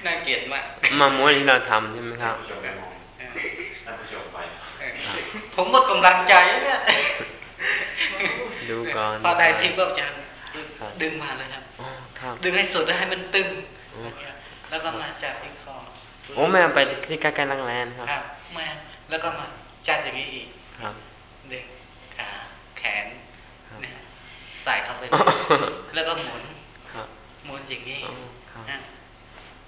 น่าเกลียดมาก มาม้วนที่เราทำใช่ไหมครับผู้ชมไปมองท่านผู้ชมไปผมหมดกำลังใจแล้วเนี่ยดูก่อนพอได้ทิ้งก็จะครับดึงมาเลยครับอ๋อครับ ดึงให้สุดแล้วให้มันตึงอ๋อแล้วก็มาจับที่คอ โอ้แม่เอาไปที่ใกล้ๆรังแรนครับครับมาแล้วก็มาจัดอย่างนี้อีกครับดึงขาแขนครับเนี่ยใส่เข้าไปอ๋อแล้วก็หมุนครับหมุนอย่างนี้อ๋อครับนะ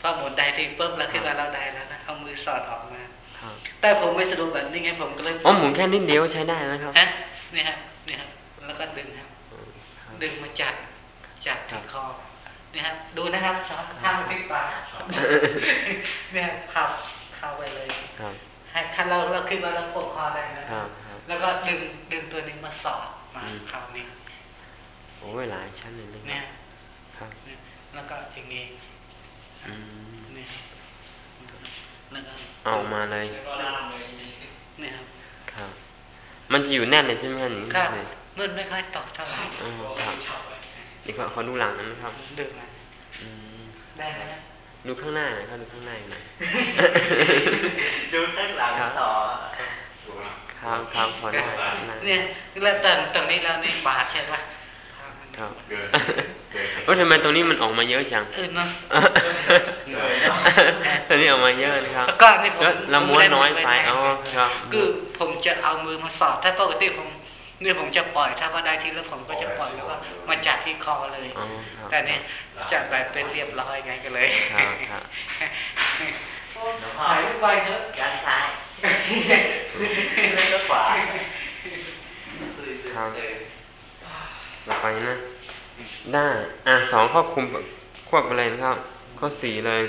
พอหมุนได้ที่ปุ๊บเราคิดว่าเราได้แล้วนะเอามือสอดออกมาครับแต่ผมไม่สะดวกแบบนี้ไงผมก็เลยอ๋อหมุนแค่นิดเดียวใช้ได้นะครับฮะนี่ฮะนี่ฮะแล้วก็ดึงครับครับดึงมาจัดจัดครัที่บคอ นี่ครับดูนะครับสอนทำที่ปากเนี่ยพับเข้าไปเลยครับให้คันเราเราขึ้นมาเราปกคอได้นะครับครับแล้วก็ดึงดึงตัวนี้มาสอดมาอืมเข้านี่โอ้ยหลายชั้นเลยนะคเนี่รัยบครับเนี่ยแล้วก็อย่างนี้อืมเนี่ยแล้วก็เอาออกมาเลยแล้วก็ล่ามเลยเนี่ยครับครับ มันจะอยู่แน่นเลยใช่ไหมครับอย่างนี้ครับเลยมันไม่ค่อยตกเท่าไหร่อ๋อครับ เดี๋ยวขอขอดูหลังหนอยนะครับดึงมาอืมได้ไหมนะดูข้างหน้าหน่อยครับดูข้างหน้าหน่อยดูข้างหลังต่อดูนะครับครับพอได้ข้างหน้าเนี่ยแล้วตอนตรงนี้เรานี่บาดใช่ปะครับเกินเกินโอ้ทำไมตรงนี้มันออกมาเยอะจังเออเนาะตอนนี้ออกมาเยอะนะครับแล้วก็นี่ผมเราม้วนน้อยไปผมม่ด้อ๋อครับ คือผมจะเอามือมาสอดถ้าปกติผมเนี่ยผมจะปล่อยถ้าว่าได้ที่แล้วผมก็จะปล่อยแล้วก็มาจัดที่คอเลยอ๋อครับแต่เนี่ยจัดแบบเป็นเรียบร้อยไงกันเลยครับครับหลวงพ่อถ่ายรูปไว้เถอะด้านซ้ายแล้วก็ขวาครับต่อไปนะได้อะสองข้อคุมควบไปเลยนะครับ ข้อสี่เลย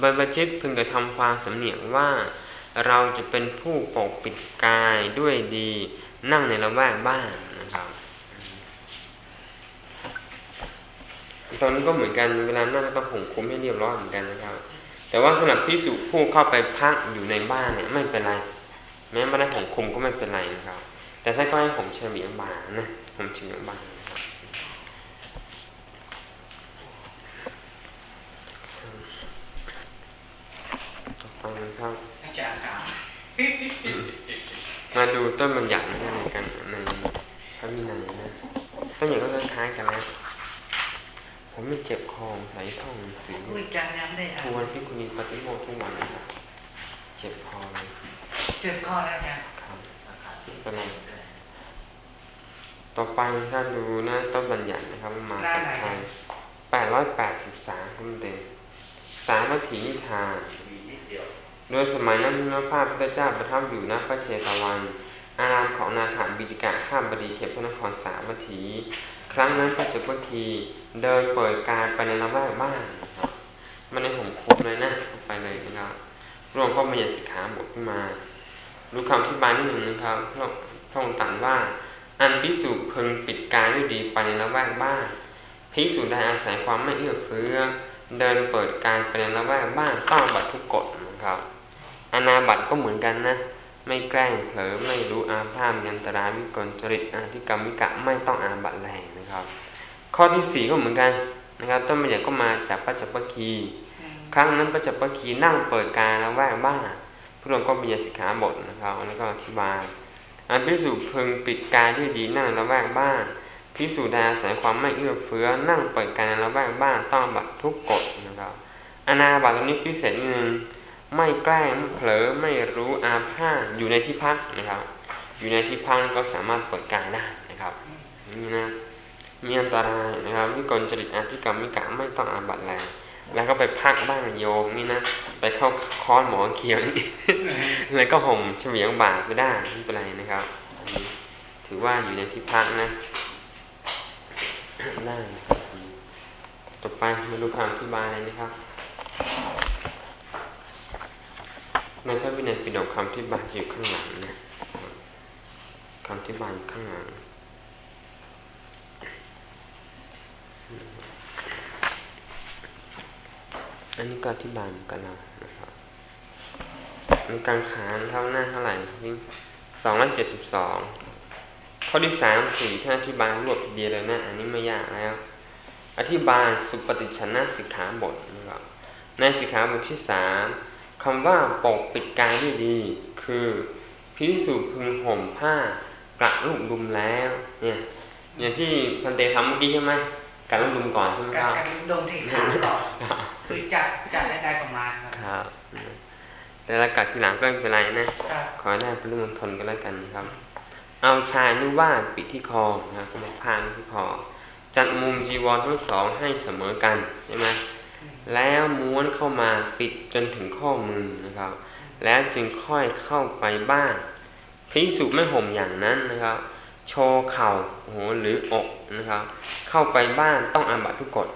บรรพชิตพึงกระทำความสำเนียกว่า เราจะเป็นผู้ปกปิดกายด้วยดี นั่งในละแวกบ้านนะครับตอนนี้ก็เหมือนกันเวลานั่งก็ต้องห่มคลุมให้เรียบร้อยเหมือนกันนะครับ แต่ว่าสำหรับพิสุผู้เข้าไปพักอยู่ในบ้านเนี่ยไม่เป็นไร แม้ไม่ได้ห่มคลุมก็ไม่เป็นไรนะครับ แต่ถ้าก็ให้ผมเฉลียงบานนะผมเฉลียงบานนะครับต่อไปนะครับอาจารย์ครับ มาดูต้นบัญญัตินะครับในกันในพระวินัยนะต้นอย่างก็คล้ายๆกันนะผมไม่เจ็บคอไหลท่องหนังสือคุยจารย์ยังได้อ่าทุกวันที่คุณมีปฏิโมกข์ทุกวันนะครับเจ็บคอเลยเจ็บคอแล้วอาจารย์ครับไม่เป็นไรต่อไปถ้าดูนะต้นบัญญัตินะครับมาจากไทยแปดร้อยแปดสิบสามคุณเด่นสามัคคีนิทานมีนิดเดียวอ โดยสมัยนั้นพระพาพระเจ้าประทับอยู่ณพระเชตวัน อารามของนาถาบิดิกะข้ามบดีเขตพระนครสาวัตถี ครั้งนั้นพระจุกคีเดินเปิดการไปในละแวกบ้านมันในผมคุบเลยนะไปเลยนะครับรวมก็มาเหยียดสิกขาบทขึ้นมาดูคำที่บายนิดหนึ่งนะครับพระพระองค์ตรัสว่า อันพิสูจพึงปิดกายด้วยดีไปในละแวกบ้านภิกษุใดอาศัยความไม่เอื้อเฟื้อเดินเปิดการไปในละแวกบ้านต้องบัตรทุกกฎนะครับ อนาบัตก็เหมือนกันนะ ไม่แกล้งเผลอไม่รู้อาภาพยันตราวิกลจริตอาธิกรรมิกะไม่ต้องอาบัตแรงนะครับ ข้อที่สี่ก็เหมือนกันนะครับ ต้นบัญญัติก็มาจากพระจัปปคีครั้งนั้นพระจัปปคีนั่งเปิดการและแวกบ้านพระองค์ก็มีสิกขาบทนะครับแล้วก็อธิบายอันพิสูจพึงปิดกายด้วยดีนั่งและแวกบ้านพิสูจน์ใดอาศัยความไม่เอื้อเฟื้อนั่งเปิดการและแวกบ้านต้องบัตรทุกกฎนะครับอนาบัตตรงนี้พิเศษนิดนึง ไม่แกล้งไม่เผลอไม่รู้อาภาษอยู่ในที่พักนะครับ อยู่ในที่พักก็สามารถเปิดกายได้นะครับนี่นะมีอันตรายนะครับวิกลจริตอาธิกรรมมิกะไม่ต้องอาบัตแรงแล้วก็ไปพักบ้านโยมนี่นะไปเข้าคอร์สหมอเขียวแล้วก็ห่มเฉวียงบาทไม่ได้ไม่เป็นไรนะครับนี่ถือว่าอยู่ในที่พักนะได้นะต่อไปมาดูคำอธิบายเลยนะครับ ในพระวินัยปิฎกคำที่บายอยู่ข้างหลังนะคำที่บายข้างหลังอันนี้ก็อธิบายเหมือนกันเรานะครับมีการขานเท่าหน้าเท่าไหร่ยิ่สองร้อยเจ็ดสิบสองข้อที่สามสี่ที่อธิบายรวบเดียวเลยนะ อันนี้ไม่ยากแล้ว อธิบายสุปฏิชนะสิกขาบทนะครับในสิกขาบทที่สาม คำว่าปกปิดกายด้วยดี คือพิสูจพึงห่มผ้ากระลุกดุมแล้ว เนี่ยอย่างที่พันเตทำเมื่อกี้ใช่ไหมกระลุกดุมก่อนใช่ไหมคการรับการดมที่ขาต่อคือจัดจัดให้ได้ประมาณครับครับแต่ละกัดทีหลังก็ไม่เป็นไรนะครับขอให้ได้เป็นเรื่องมงคลกันแล้วกันนะครับ เอาชายนุวาสปิดที่คอนะครับก็มาพานที่คอจัดมุมจีวรทั้งสองให้เสมอกันใช่ไหม แล้วม้วนเข้ามาปิดจนถึงข้อมือนะครับ แล้วจึงค่อยเข้าไปบ้านพิสุไม่ห่มอย่างนั้นนะครับ โชว์เข่าโอ้โหหรืออกนะครับ เข้าไปบ้านต้องอาบัตทุกกฎ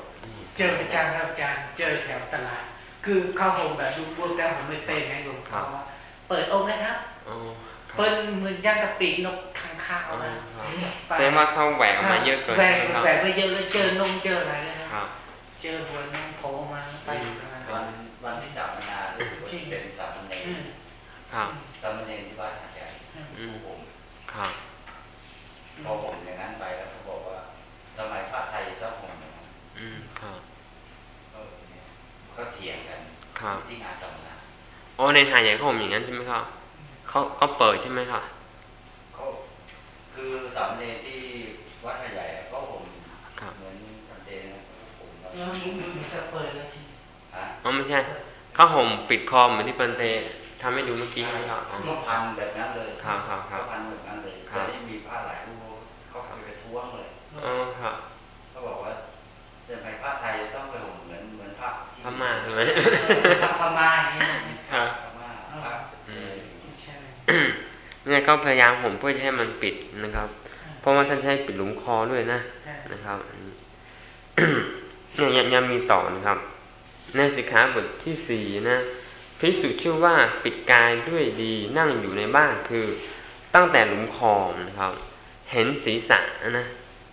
เจออาจารย์ครับอาจารย์เจอแถวตลาด คือเข้าผมแบบดูบวกแต่ผมไม่เป็นไงหลวงพ่อว่าเปิดองค์นะครับอ๋อครับเปิ้ลเหมือนย่างกะปินกข้างข้าวอ๋อนะครับแสดงว่าเขาแหวกออกมาเยอะเกินแหวใช่กไหมครับแหวกไปเยอะเลยเจอนมเจออะไรนะคครับรับ เจอหัวนมโผล่มาใต้ตรงนั้นวันวันที่จับมานารู้สึกว่าเป็นสามเณรอืมครับสามเณรที่วัดหาดใหญ่อืมผมครับพอผมอย่างนั้นไปแล้วเขาบอกว่าทำไมพระไทยต้องผมอย่างนั้นอืมครับเออเนี่ยก็เถียงกันครับที่งานจับมานาอ๋อในหาดใหญ่เขาห่มอย่างนั้นใช่ไหมครับเขาเขาเปิดใช่ไหมครับเขาคือสามเณรที่ อ๋อไม่ใช่เขาห่มปิดคอเหมือนที่ปันเตทำให้ดูเมื่อกี้ใช่ไหมครับอ๋อก็พันแบบนั้นเลยครับครับครับก็พันแบบนั้นเลยครับแต่นี่มีผ้าหลายรูปเขาทำไปท้วงเลยอ๋อครับเขาบอกว่าจะไปผ้าไทยต้องไปห่มเหมือนเหมือนผ้าที่พม่าใช่ไหมทำพม่าอย่างนี้ครับพม่าผ้าอืมใช่เนี่ยเขาพยายามห่มเพื่อจะให้มันปิดนะครับ เพราะว่าท่านใช้ปิดหลุมคอด้วยนะใช่นะครับอันนี้ เนี่ยยังมีต่อนะครับ ในสิกขาบทที่สี่นะพิสุชื่อว่าปิดกายด้วยดีนั่งอยู่ในบ้านคือ ตั้งแต่หลุมคอนะครับ เห็นศีรษะนะ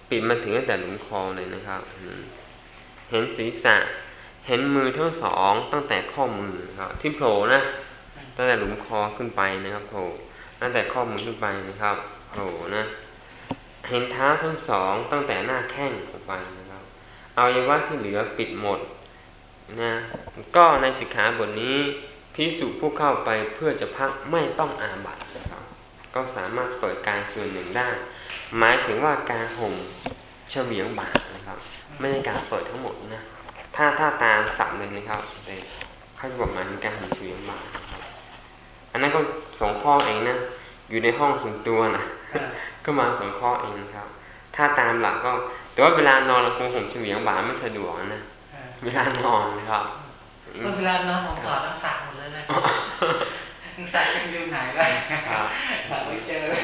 ปิดมาถึงตั้งแต่หลุมคอเลยนะครับ เห็นศีรษะ เห็นมือทั้งสองตั้งแต่ข้อมือนะครับ ที่โผล่นะตั้งแต่หลุมคอขึ้นไปนะครับโผล่ตั้งแต่ข้อมือขึ้นไปนะครับโผล่นะ เห็นเท้าทั้งสองตั้งแต่หน้าแข้งออกไป อวัยวะที่เหลือปิดหมดนะก็ในสิกขาบทนี้พิสุผู้เข้าไปเพื่อจะพักไม่ต้องอาบัตนะครับก็สามารถเปิดการส่วนหนึ่งได้ หมายถึงว่าการห่มเฉวียงบาทนะครับไม่ใช่การเปิดทั้งหมดนะถ้าถ้าตามสับเลยนะครับแต่เขาจะบอกหมายถึงการห่มเฉวียงบาทนะครับอันนั้นก็สองข้อเองนะอยู่ในห้องส่วนตัวนะเออก็มาสงเคราะห์เองนะครับ ถ้าตามหลักก็ แต่ว่าเวลานอนเราคงห่มเฉวียงบ่าไม่สะดวกนะเออเวลานอนนะครับเวลานอนผมถอดทั้งสามหมดเลยนะสายยังอยู่ไหนบ้างครับหาไม่เจอเลย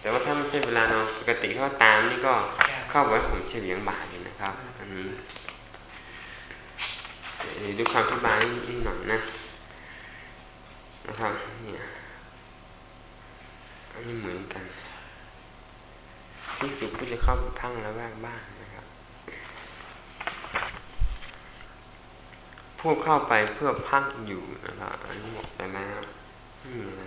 แต่ว่าถ้าไม่ใช่เวลานอนปกติเขาตามนี่ก็เข้าไว้ผมเฉลียงบ่าอยู่นะครับ อันนี้เดี๋ยวดูความอธิบายนิดหน่อยนะนะครับเนี่ยอันนี้เหมือนกัน ที่สุผู้จะเข้าไปพังแล้วแวกบ้านนะครับ ผู้เข้าไปเพื่อพักอยู่นะครับอันนี้บอกไปแล้วไม่มีอะไร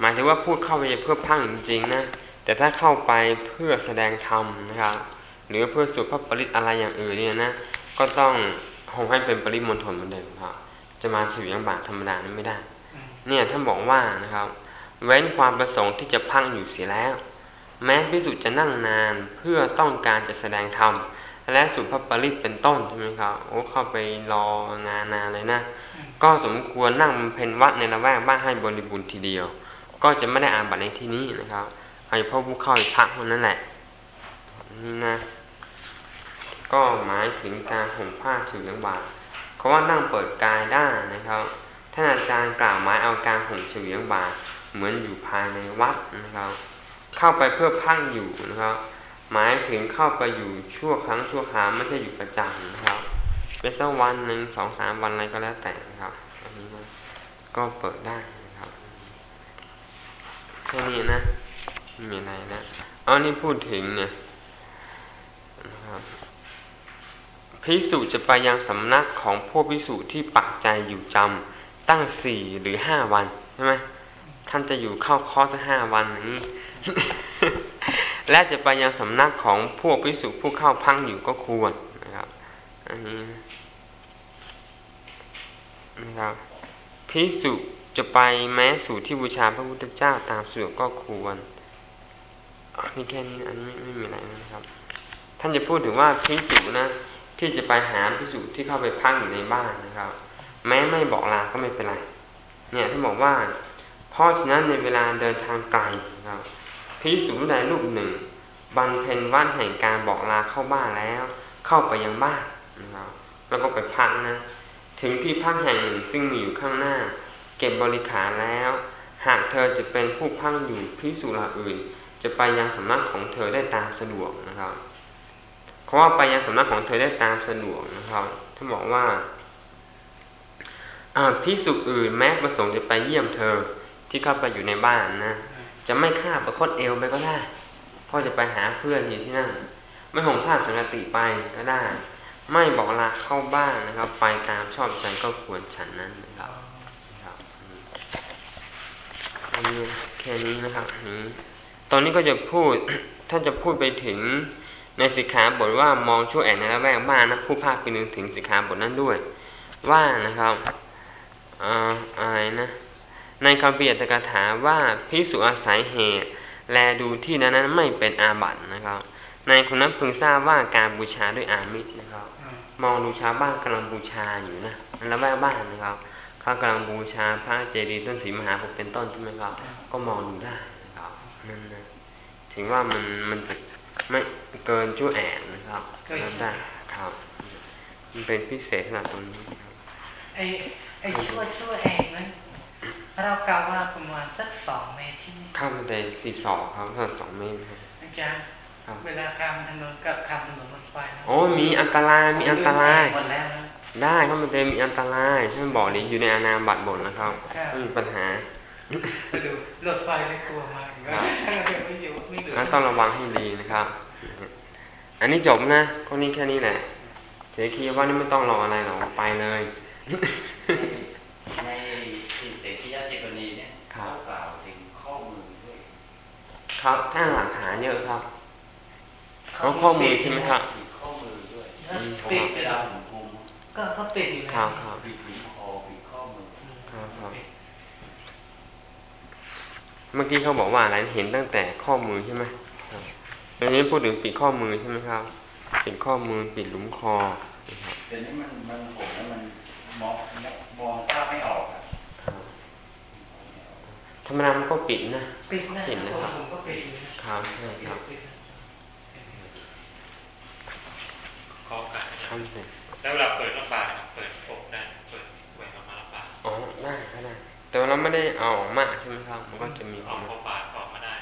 หมายถึงว่าพูดเข้าไปเพื่อพักจริงๆนะแต่ถ้าเข้าไปเพื่อแสดงธรรมนะครับหรือเพื่อสุภาพปริตอะไรอย่างอื่นเนี่ยนะก็ต้องคงให้เป็นปริมณฑลเหมือนเดิมครับจะมาฉีวยังบาทธรรมดานั้นไม่ได้ เนี่ยท่านบอกว่านะครับ เว้นความประสงค์ที่จะพังอยู่เสียแล้ว แม้พิสุจะนั่งนานเพื่อต้องการจะแสดงธรรมและสุภาพปริตเป็นต้นใช่ไหมครับโอ้เข้าไปรองานนานเลยนะ ก็สมควรนั่งเพ็ญวัดในละแวกบ้านให้บริบูรณ์ทีเดียว ก็จะไม่ได้อ่านบัติในที่นี้นะครับให้พ่อผู้เข้าไปพักเท่านั้นแหละนี่นะก็หมายถึงการห่มผ้าถือเหลืองบาทเขาว่านั่งเปิดกายได้นะครับ ท่านอาจารย์กล่าวหมายเอาการห่มเฉลียงบาทเหมือนอยู่ภายในวัดนะครับ เข้าไปเพื่อพักอยู่นะครับ หมายถึงเข้าไปอยู่ชั่วครั้งชั่วคราวไม่ใช่อยู่ประจำนะครับเป็นสักวันหนึ่งสองสามวันอะไรก็แล้วแต่นะครับอันนี้นะก็เปิดได้นะครับแค่นี้นะม่มีอะไรนะเอานี่พูดถึงเนี่ยนะครับพิสุจะไปยังสำนักของพวกพิสุที่ปักใจอยู่จำ ตั้งสี่หรือห้าวันใช่ไหมท่านจะอยู่เข้าคอร์สห้าวันนี้ และจะไปยังสำนักของพวกพิสุผู้เข้าพังอยู่ก็ควรนะครับ อันนี้นะครับพิสุจะไปแม้สู่ที่บูชาพระพุทธเจ้าตามสะดวกก็ควรนี่แค่นี้อันนี้ไม่ไม่มีอะไรนะครับ ท่านจะพูดถึงว่าพิสุนะที่จะไปหาพิสุที่เข้าไปพักอยู่ในบ้านนะครับ แม้ไม่บอกลาก็ไม่เป็นไรเนี่ยท่านบอกว่าเพราะฉะนั้นในเวลาเดินทางไกลครับพิสุใดรูปหนึ่งบรรเพ็ญวันแห่งการบอกลาเข้าบ้านแล้ว เข้าไปยังบ้านนะครับแล้วก็ไปพักนะถึงที่พักแห่งหนึ่งซึ่งมีอยู่ข้างหน้า เก็บบริขารแล้ว หากเธอจะเป็นผู้พักอยู่พิสุราอื่น จะไปยังสำนักของเธอได้ตามสะดวกนะครับเขาว่าไปยังสำนักของเธอได้ตามสะดวกนะครับท่านบอกว่า พิสุอื่นแม้ประสงค์จะไปเยี่ยมเธอที่เข้าไปอยู่ในบ้านนะจะไม่ฆ่าประคตเอวไปก็ได้พ่อจะไปหาเพื่อนอยู่ที่นั่น ไม่ห่มผ้าสังกติไปก็ได้ ไม่บอกลาเข้าบ้านนะครับ ไปตามชอบใจก็ควรฉันนั้นนะครับอันนี้แค่นี้นะครับนี้ตอนนี้ก็จะพูดท่านจะพูดไปถึงในสิกขาบทว่ามองชั่วแอบในละแวกบ้านนะผู้ภาคไปนึงถึงสิกขาบทนั้นด้วย ว่านะครับ อะไรนะ ในคำเปียตกถาว่าพิสุอาศัยเหตุ แลดูที่นั้นนั้นไม่เป็นอาบัตินะครับ ในคนนั้นพึงทราบว่าการบูชาด้วยอามิตรนะครับ มองดูชาวบ้านกำลังบูชาอยู่นะแล้วแวกบ้านนะครับเขากำลังบูชาพระเจดีย์ต้นสีมหาภพเป็นต้นใช่ไหมครับ ก็มองดูได้นะครับนั่นนะถึงว่ามันมันจะไม่เกินชั่วแอนนะครับนั่นได้ครับ มันเป็นพิเศษขนาดตรงนี้ครับไอ้ ไอ้ชั่วชั่วเองนั้นเรากล่าวว่าประมาณสักสองเมตรที่นี่ข้ามบันไดสี่ศอกครับประมาณสองเมตรครับอาจารย์ครับเวลาข้ามถนนกับข้ามถนนรถไฟนะโอ้มีอันตรายมีอันตรายหมดแล้วนะได้ข้ามบันไดมีอันตรายท่านบอกนี้อยู่ในอาณาบัตรบทนะครับครับไม่มีปัญหาไปดูรถไฟไม่กลัวมากว่าไม่อยู่ไม่เหลืองั้นต้องระวังให้ดีนะครับ อันนี้จบนะข้อนี้แค่นี้แหละเสียคีว่านี่ไม่ต้องรออะไรหรอกไปเลย ในที่เสกที่ยาติกรณีเนี่ยครัเขาบกล่าวถึงข้อมือด้วยครับถ้าหลักฐานเยอะครับเขาข้อมือใช่ไหมครับปิดข้อมือด้วยอืมปิดเวลาผมคุมก็ก็ปิดอยู่แล้วครับครับปิดถึงคอปิดข้อมือครับครับเมื่อกี้เขาบอกว่าอะไรเห็นตั้งแต่ข้อมือใช่ไหมครับอันนี้พูดถึงปิดข้อมือใช่ไหมครับปิดข้อมือปิดหลุมคอนะครับแต่นี่มันมันผมแล้วมัน มองมองภาพไม่ออกอะครับธรรมดามันก็ปิดนะปิดนะเห็นนะครับผมก็ปิดอยู่นะครับใช่ครับปิดข้อไก่ข้ามเสร็จแล้วเวลาเปิดรับบาตรนะครับเปิดอกได้เปิดแหวนออกมารับบาตรอ๋อได้ก็ได้แต่ว่าเราไม่ได้เอาออกมากใช่ไหมครับ มันก็จะมีคอวาอกมพบบาตรออกมาได้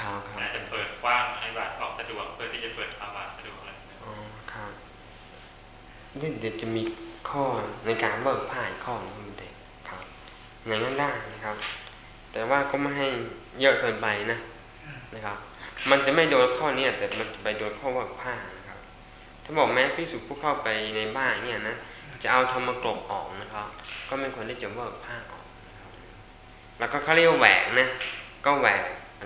ขาวครับอาจจะเปิดกว้างให้บาตรออกสะดวกเพื่อที่จะเปิดอาบาตรสะดวกอะไรแบบนี้อ๋อครับนี่เดี๋ยวจะมี ข้อในการเบิกผ่านข้อหนึงคุณเด็กครับอย่างนั้นได้นะครับ แต่ว่าก็ไม่ให้เยอะเกินไปนะนะครับ มันจะไม่โดนข้อเนี้ยแต่มันจะไปโดนข้อเบิกผ้านะครับ ถ้าบอกแม้พิสุผู้เข้าไปในบ้านเนี่ยนะจะเอาธรรมกรบออกนะครับ ก็ไม่ควรที่จะเบิกผ้าออกแล้วก็เขาเรียกว่าแหวกนะก็แหวก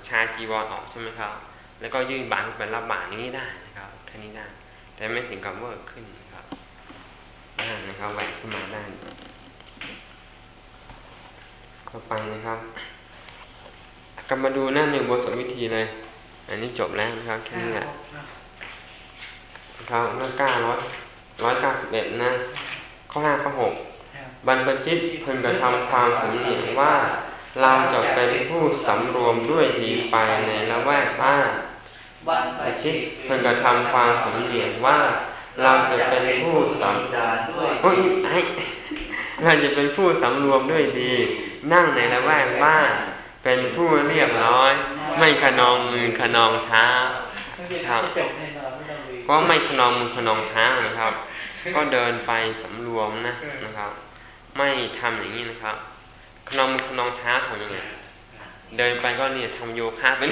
ชาจีวรออกใช่ไหมครับ แล้วก็ยื่นบาตรขึ้นไปรับบาตรอย่างนี้ได้นะครับแค่นี้ได้ แต่ไม่ถึงกับเวิร์กขึ้น นะครับได้นะครับแหวกขึ้นมาได้เข้าไปนะครับกลับมาดูหน้าหนึ่งบทสวดวิธีเลย อันนี้จบแล้วนะครับแค่นี้แหละนะครับหน้าเก้าร้อยร้อยเก้าสิบเอ็ดนะข้อห้าข้อหกบรรพชิตพึงกระทำความสำเนียงว่าเราจะเป็นผู้สำรวมด้วยดีไปในละแวกบ้านบ้านบรรพชิตพึงกระทำความสำเนียงว่า เราจะเป็นผู้สำดานด้วยโอ้ยไอ้เราจะเป็นผู้สำรวมด้วยดี นั่งในละแวกบ้านเป็นผู้เรียบร้อย ไม่ขนองมือขนองเท้าครับจบแน่นอนไม่ต้องมีก็ไม่ขนองมือขนองเท้านะครับ ก็เดินไปสำรวมนะนะครับ ไม่ทำอย่างนี้นะครับ ขนองมือขนองเท้าทำยังไงเดินไปก็เนี่ยทำโยคะเป็น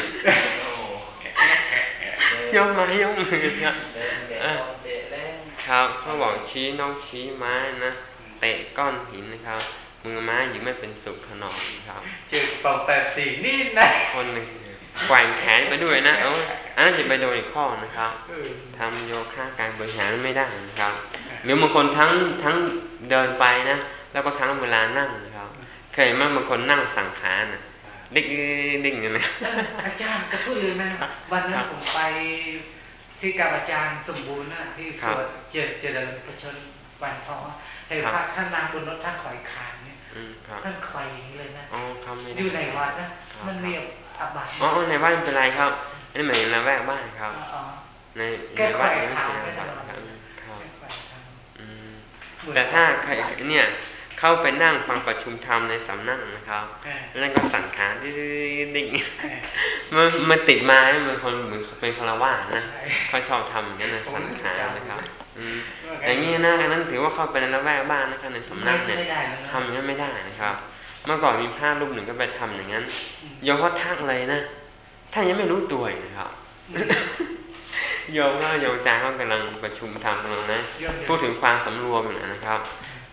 ยกไม้ยกมือครับเดินเด็กเด็กแรง ครับเขาบอกชี้นกชี้ไม้นะเตะก้อนหินนะครับ มือไม้ยิ่งไม่เป็นสุขขนองครับเจ็ดสองแปดสี่นี่นะคนหนึ่งแกว่งแขนไปด้วยนะเอ้ยอันนั้นจะไปโดนอีกข้อนะครับเออทำโยคะการบริหารไม่ได้นะครับ หรือบางคนทั้งทั้งเดินไปนะแล้วก็ทั้งเวลานั่งนะครับ เคยเห็นไหมบางคนนั่งสั่งขาน่ะดิ๊กดิ๊กอย่างนี้อาจารย์จะพูดเลยนะวันนั้นผมไป ที่กับอาจารย์สมบูรณ์นะที่สวดเจริญเจริญประชนวันทองเห็นพระท่านนางบนรถท่านขอยคานเนี่ยอืมครับท่านคอยอย่างนี้เลยนะอ๋อครับไม่อได้ยู่ในวัดนะมันมีอาบัติอ๋อในบ้านไม่เป็นไรครับอันนี้หมายถึงระแวกบ้านครับอ๋อในแก้ในไขบ้านไม่เป็นข่าวไรไม่คตรับลอดครับครับแก้ไขทางอืมเหมือนแต่ถ้าใครเนี่ย เข้าไปนั่งฟังประชุมธรรมในสำนักนะครับเออแล้วก็สั่งขาดิ๊กดิ๊กเออมันมันติดมาให้มันคนเหมือนเป็นคารวะนะใช่เขาชอบทำอย่างนั้นนะสั่นขานะครับอืมออย่างนี้นะอันนั้นถือว่าเข้าไปในละแวกบ้านนะครับในสำนักเนี่ยไม่ได้แล้วนะทำอย่างนั้นไม่ได้นะครับ เมื่อก่อนมีพระรูปหนึ่งก็ไปทำอย่างนั้นโยมก็ทักเลยนะท่านยังไม่รู้ตัวอีกนะครับโยมก็โยมจางเขากำลังประชุมธรรมกำลังนะเยอะพูดถึงความสำรวมอยู่นะครับ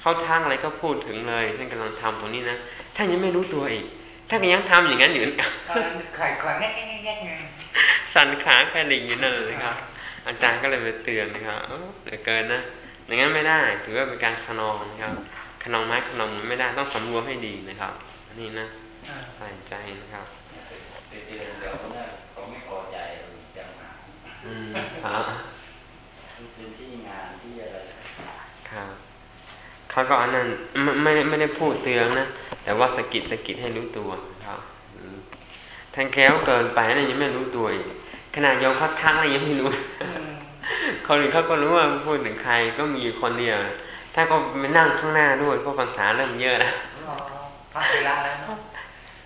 เขาทักอะไรก็พูดถึงเลยท่านกำลังทำตรงนี้นะท่านยังไม่รู้ตัวอีกท่านก็ยังทำอย่างนั้นอยู่เออไข่ไข่แง่แง่แง่แง่สั่นขาแค่ลิงอยู่นั่นเลยนะครับ อาจารย์ก็เลยไปเตือนนะครับเออเหลือเกินนะอย่างนั้นไม่ได้ ถือว่าเป็นการขนองนะครับขนองไม้ขนองมือไม่ได้ต้องสำรวมให้ดีนะครับอันนี้นะเออใส่ใจนะครับเดี๋ยวเดี๋ยวเนี่ยเขาไม่พอใจจังหวะ อืมครับ มันเป็นที่งานที่อะไร ครับ เขาก็อันนั้นไม่ไม่ได้ไม่ได้พูดเตือนนะ แต่ว่าสะกิดสะกิดให้รู้ตัวนะครับอืมแทงแก้วเกินไปนะยังไม่รู้ตัวอีกขนาดโยมพักทักอะไรยังไม่รู้อืมคนอื่นเขาก็รู้ว่าพูดถึงใครก็มีคนเดียวถ้าก็ไปนั่งข้างหน้าด้วยเพราะภาษาเริ่มเยอะแล้วอ๋อพระเวลาแล้วเนาะ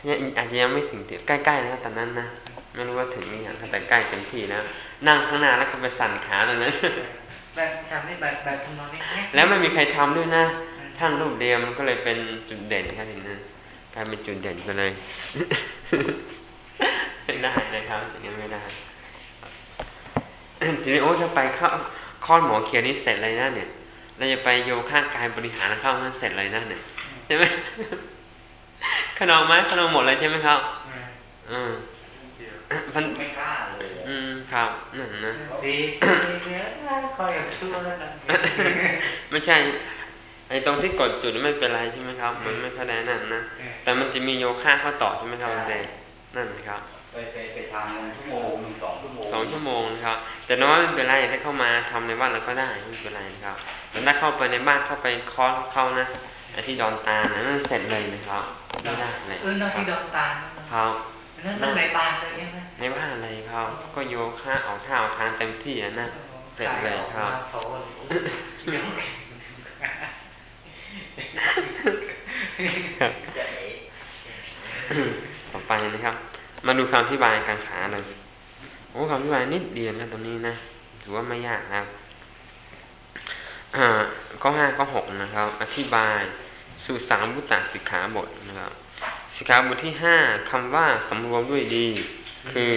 เนี่ยอาจจะยังไม่ถึงที่ใกล้ๆนะครับตอนนั้นนะไม่รู้ว่าถึงหรือยังแต่ใกล้เต็มที่แล้วนั่งข้างหน้าแล้วก็ไปสั่นขาตรงนั้น แบบทำนี่แบบแบบทำนองนี้แง่แล้วไม่มีใครทำด้วยนะ ท่านรูปเดียวมันก็เลยเป็นจุดเด่นครับทีนั้นกลายเป็นจุดเด่นไปเลยไม่ได้นะครับอย่างนี้ไม่ได้ทีนี้โอ้ถ้าไปเข้าคลอหมอเขียนนี่เสร็จเลยนะเนี่ยเราจะไปโยคะกายบริหารเข้ามันเสร็จเลยนะเนี่ยใช่ไหมขนมไหมขนมหมดเลยใช่ไหมครับอืม พันไม่กล้าเลยอืมครับนั่นนะดีดีเนี่ยคอยอย่างชั่วแล้วกันไม่ใช่ไอ้ตรงที่กดจุดไม่เป็นไรใช่ไหมครับ มันไม่ค่อยได้นั่นนะแต่มันจะมีโยคะข้อต่อใช่ไหมครับคุณเต้นั่นนะครับไปไปไปทำกันชั่วโมงหนึ่งสองชั่วโมงสองชั่วโมงนะครับแต่น้อยไม่เป็นไรถ้าเข้ามาทำในบ้านเราก็ได้ไม่เป็นไรนะครับแต่ถ้าเข้าไปในบ้านเข้าไปคอร์สเข้านะไอ้ที่ดอนตานะนั่นเสร็จเลยนะครับไม่ได้เลยเออนาทีดอกตาลครับ นั่งในบ้านเลยใช่ไหมในบ้านเลยครับ ก็โยคะเอาเท้าทานเต็มที่นะ เสร็จเลยครับต่อไปนะครับ มาดูคำอธิบายการขาเลยโอ้คำอธิบายนิดเดียวนะตรงนี้นะ ถือว่าไม่ยากนะข้อห้าข้อหกนะครับ อธิบายสุสามบุตตสิกขาบทนะครับ สิกขาบทที่ห้าคำว่าสำรวมด้วยดี คือ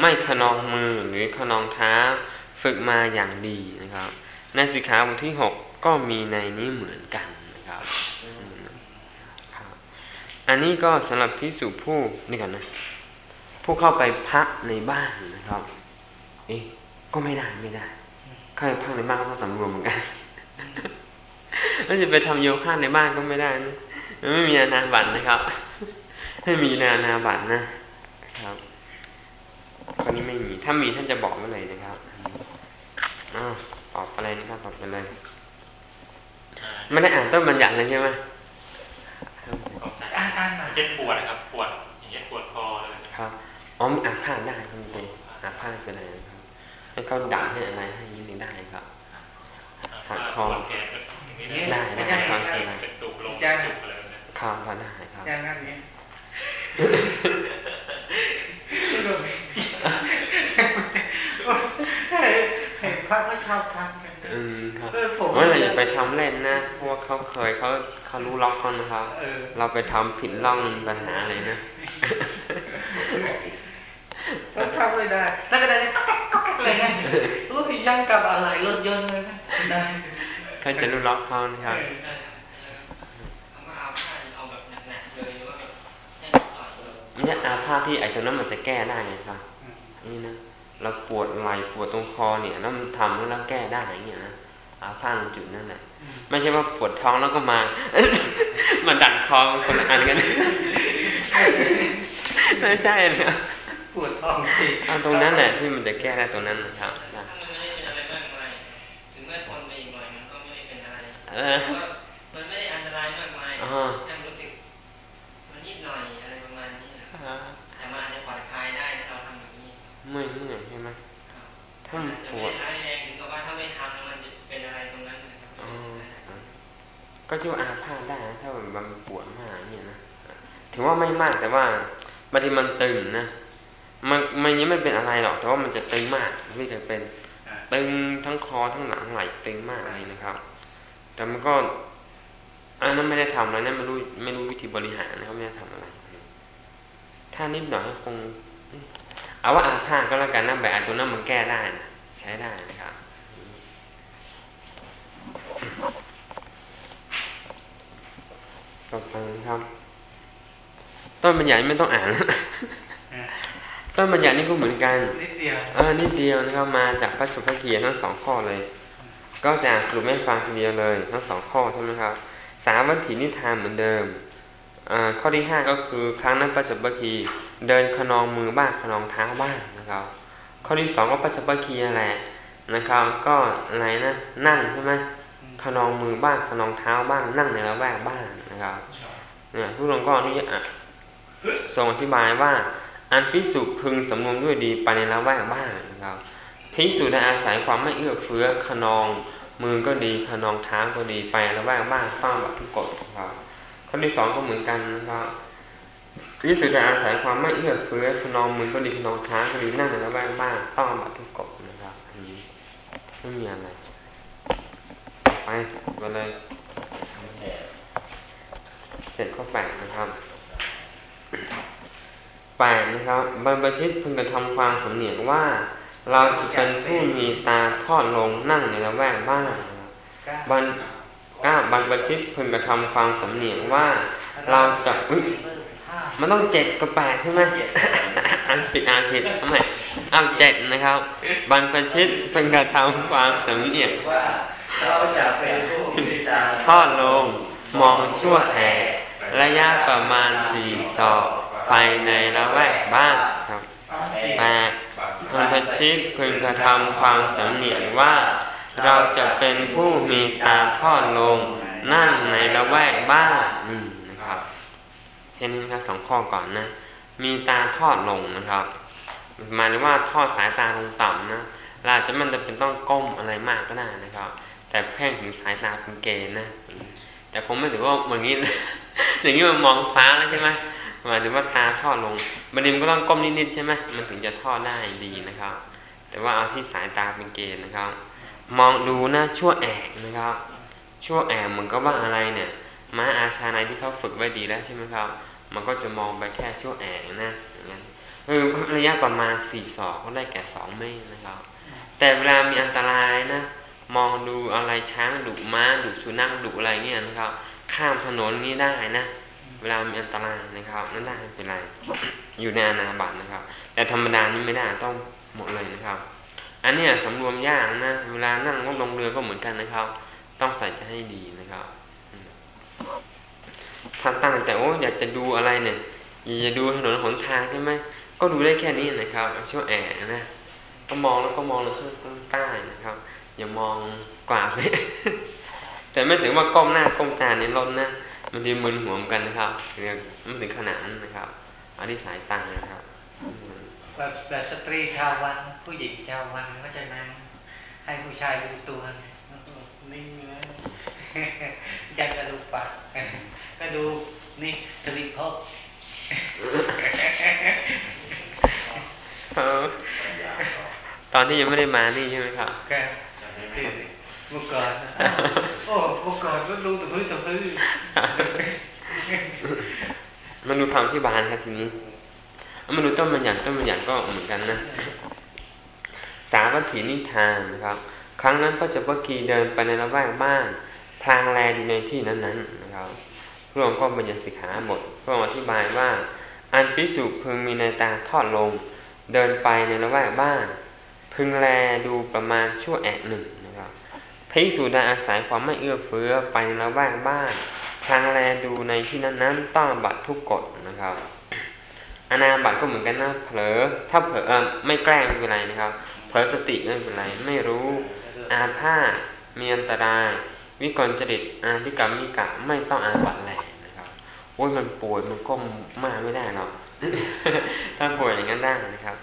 ไม่ขนองมือหรือขนองเท้าฝึกมาอย่างดีนะครับ ในสิกขาบทที่หกก็มีในนี้เหมือนกันนะครับอันนี้ก็สำหรับพิสูจผู้นี่ก่อนนะผู้เข้าไปพักในบ้านนะครับเอ๊ะก็ไม่ได้ไม่ได้เข้าไปพักในบ้านก็ต้องสำรวมเหมือนกันแล้วจะไปทำโยคะในบ้านก็ไม่ได้นะ มันไม่มีอานาบัตนะครับ ไม่มีอานาบัตนะครับข้อนี้ไม่มี ถ้ามีท่านจะบอกไว้เลยนะครับอ้าวตอบอะไรนะครับตอบไปเลยไม่ได้อ่านต้นบัญญัติเลยใช่ไหมอ่านอ่านหน่อยเช่นปวดนะครับปวดอย่างเงี้ยปวดคออะไรแบบนี้ครับอ๋อมีอาพาธได้ครับเตอาพาธเป็นอะไรนะครับให้เขาดับให้อะไรให้อยินได้ครับหักคอปวดแขนอย่างนี้ได้ได้ครับคือ อะไรเป็นตุกลงจุกอะไรแบบนี้ข้าวก็ได้ครับอย่างนั้นนี้ให้ให้พระเขาชอบทำกันอืมครับเออผมว่าเราอย่าไปทำเล่นนะเพราะว่าเขาเคยเขาเขารู้ล็อกเขานะครับเออเราไปทำผิดล่องมีปัญหาเลยนะก็ทำไม่ได้แล้วก็ได้ก็แก๊กก็แก๊กอะไรเงี้ยโอ้ยยังกับอะไรรถยนต์เลยนะได้เขาจะรู้ล็อกเขานะครับ เอามาเอาผ้าเอาแบบหนักๆเลยหรือว่าแบบให้ต่อย เลยไม่ใช่อาพาธที่ไอ้ตัวนั้นมันจะแก้ได้ไงใช่นี่นะเราปวดไหล่ปวดตรงคอเนี่ยแล้วมันทำให้เราแก้ได้อย่างเงี้ยนะอาพาธตรงจุดนั่นแหละไม่ใช่ว่าปวดท้องแล้วก็มา มาดันคอคนละอันกันไม่ใช่นะปวดท้องสิเอาตรงนั้นแหละที่มันจะแก้ได้ตรงนั้นนะครับนะถ้ามันไม่ได้เป็นอะไรมากมายถึงเมื่อทนไปอีกหน่อยมันก็ไม่ได้เป็นอะไรเออเพราะว่ามันไม่ได้อันตรายมากมาย ชื่อว่าอาพาธได้นะถ้าแบบมันปวดมากเนี่ยนะถือว่าไม่มากแต่ว่าบางทีมันตึงนะมันมันยังไม่เป็นอะไรหรอก แต่ว่ามันจะตึงมากไม่เคยเป็น ตึงทั้งคอทั้งหลังไหล่ตึงมากเลยนะครับ แต่มันก็อันนั้นไม่ได้ทำอะไรนะไม่รู้ไม่รู้วิธีบริหารนะครับไม่ได้ทำอะไร ถ้านิดหน่อยก็คง เอาว่าอาพาธก็แล้วกันนะแบบอันตัวนั้นมันแก้ได้นะใช้ได้นะครับ ต่อไปนะ ครับ ต้นบัญญัติไม่ต้องอ่านต้นบัญญัตินี่ก็เหมือนกันนิดเดียวเออนิดเดียวนะครับมาจากพระสุภกีทั้งสองข้อเลย ก็จะอ่านสรุปให้ฟังทีเดียวเลย ทั้งสองข้อใช่ไหมครับ สามวัตถีนิทานเหมือนเดิมอ่าข้อที่ห้าก็คือครั้งนั้นพระสุภกีเดินขนองมือบ้างขนองเท้าบ้างนะครับ ข้อที่สองก็พระสุภกีนั่นแหละนะครับ ก็อะไรนะนั่งใช่ไหมขนองมือบ้างขนองเท้าบ้างนั่งในละแวกบ้างนะครับเนี่ยผู้ลงก็อนุญาตทรงอธิบายว่า อันพิสุพึงสำนวนด้วยดีไปในละแวกบ้านนะครับพิสุได้อาศัยความไม่เอื้อเฟื้อขนอง มือก็ดีขนองเท้าก็ดีไปละแวกบ้านต้องแบบทุกกฎนะครับข้อที่สองก็เหมือนกันนะครับพิสุได้อาศัยความไม่เอื้อเฟื้อขนองมือก็ดีขนองเท้าก็ดีนั่งในละแวกบ้านต้องแบบทุกกฎนะครับอันนี้ไม่มีอะไรไปไปเลย เจ็ดข้อแปดนะครับแปดนะครับบรรพชิตพึงกระทำความสำเนียกว่า เราจะเป็นผู้มีตาทอดลงนั่งในละแวกบ้านนะครับบรรเก้าบรรพชิตพึงกระทำความสำเนียกว่า เราจะอุ๊ยมันต้องเจ็ดกับแปดใช่ไหมอ่านผิดอ่านผิดทำไมอ้าวเจ็ดนะครับ บรรพชิตพึงกระทำความสำเนียกว่าเราจะเป็นผู้มีตาทอดลงมองชั่วแห่ ระยะประมาณสี่ศอกไปในละแวกบ้านครับแปดคนพชิตพึงกระทำความสำเนียกว่า เราจะเป็นผู้มีตาทอดลงนั่งในละแวกบ้านอืมนะครับเห็นไหมครับสองข้อก่อนนะ มีตาทอดลงนะครับหมายถึงว่าทอดสายตาลงต่ำนะเราอาจจะมันจะเป็นต้องก้มอะไรมากก็ได้นะครับ แต่เพ่งถึงสายตาเป็นเกณฑ์นะ แต่คงไม่ถือว่าอย่างนี้นะ อย่างนี้มันมองฟ้าแล้วใช่ไหมหมายถึงว่าตาทอดลงบันนี้มันก็ต้องก้มนิดๆใช่ไหมมันถึงจะทอดได้ดีนะครับ แต่ว่าเอาที่สายตาเป็นเกณฑ์นะครับ มองดูนะชั่วแอกนะครับ ชั่วแอกมือนก็ว่าอะไรเนี่ย ม้าอาชาในที่เขาฝึกไว้ดีแล้วใช่ไหมครับ มันก็จะมองไปแค่ชั่วแอกนะอย่างนั้นเออระยะประมาณสี่ศอกก็ได้แก่สองเมตรนะครับ แต่เวลามีอันตรายนะ มองดูอะไรช้างดุม้าดุสุนัขดุอะไรเงี้ยนะครับ ข้ามถนนนี้ได้นะ เวลามีอันตรายนะครับนั่นได้เป็นไร อยู่ในอาณาบัตนะครับ แต่ธรรมดานี่ไม่ได้ต้องหมดเลยนะครับ อันนี้สำรวมยากนะเวลานั่งรถลงเรือก็เหมือนกันนะครับ ต้องใส่ใจให้ดีนะครับถ้าตั้งใจโอ้อยากจะดูอะไรเนี่ยอยากจะดูถนนหนทางใช่ไหมก็ดูได้แค่นี้นะครับช่วแอบนะก็มองแล้วก็มองลงข้างใต้นะครับ อย่ามองกว่าไป แต่ไม่ถึงว่าก้มหน้าก้มตาในรถนะมันจะมึนหัวเหมือนกันนะครับเรียกไม่ถึงขนาดนั้นนะครับเอาที่สายตานะครับอืมแบบแบบสตรีชาววังผู้หญิงชาววังก็จะนั่งให้ผู้ชายดูตัวนิ่งนะอยากจะดูปากก็ดูนี่ทวิภพเออตอนที่ยังไม่ได้มานี่ใช่ไหมครับแก เมื่อก่อนนะโอ้เมื่อก่อนก็ดูแต่พื้นแต่พื้นมาดูคำที่บานครับทีนี้เอามาดูต้นบัญญัติต้นบัญญัติก็เหมือนกันนะสาวัตถีนิทานนะครับ ครั้งนั้นพระเจ้าพระกีเดินไปในละแวกบ้านพลางแลดูในที่นั้นๆนะครับพระองค์ก็บัญญัติสิกขาบทพระองค์อธิบายว่า อันพิสุพึงมีในตาทอดลง เดินไปในละแวกบ้าน พึงแลดูประมาณชั่วแอะหนึ่ง นะครับพิสุได้อาศัยความไม่เอื้อเฟื้อไปละแวกบ้านทางแลดูในที่นั้นๆต้องบัตรทุกกฎนะครับอนาบัตก็เหมือนกันนะเผลอถ้าเผลออไม่แกล้งไม่เป็นไรนะครับเผลอสติไม่เป็นไรไม่รู้ อาพาธมีอันตราย วิกลจริตอาธิกรรมมิกะไม่ต้องอาบัตแหลนะครับโอ้ยมันป่วยมันก้มมากไม่ได้หรอกถ้าป่วยอย่างนั้นได้นะครับ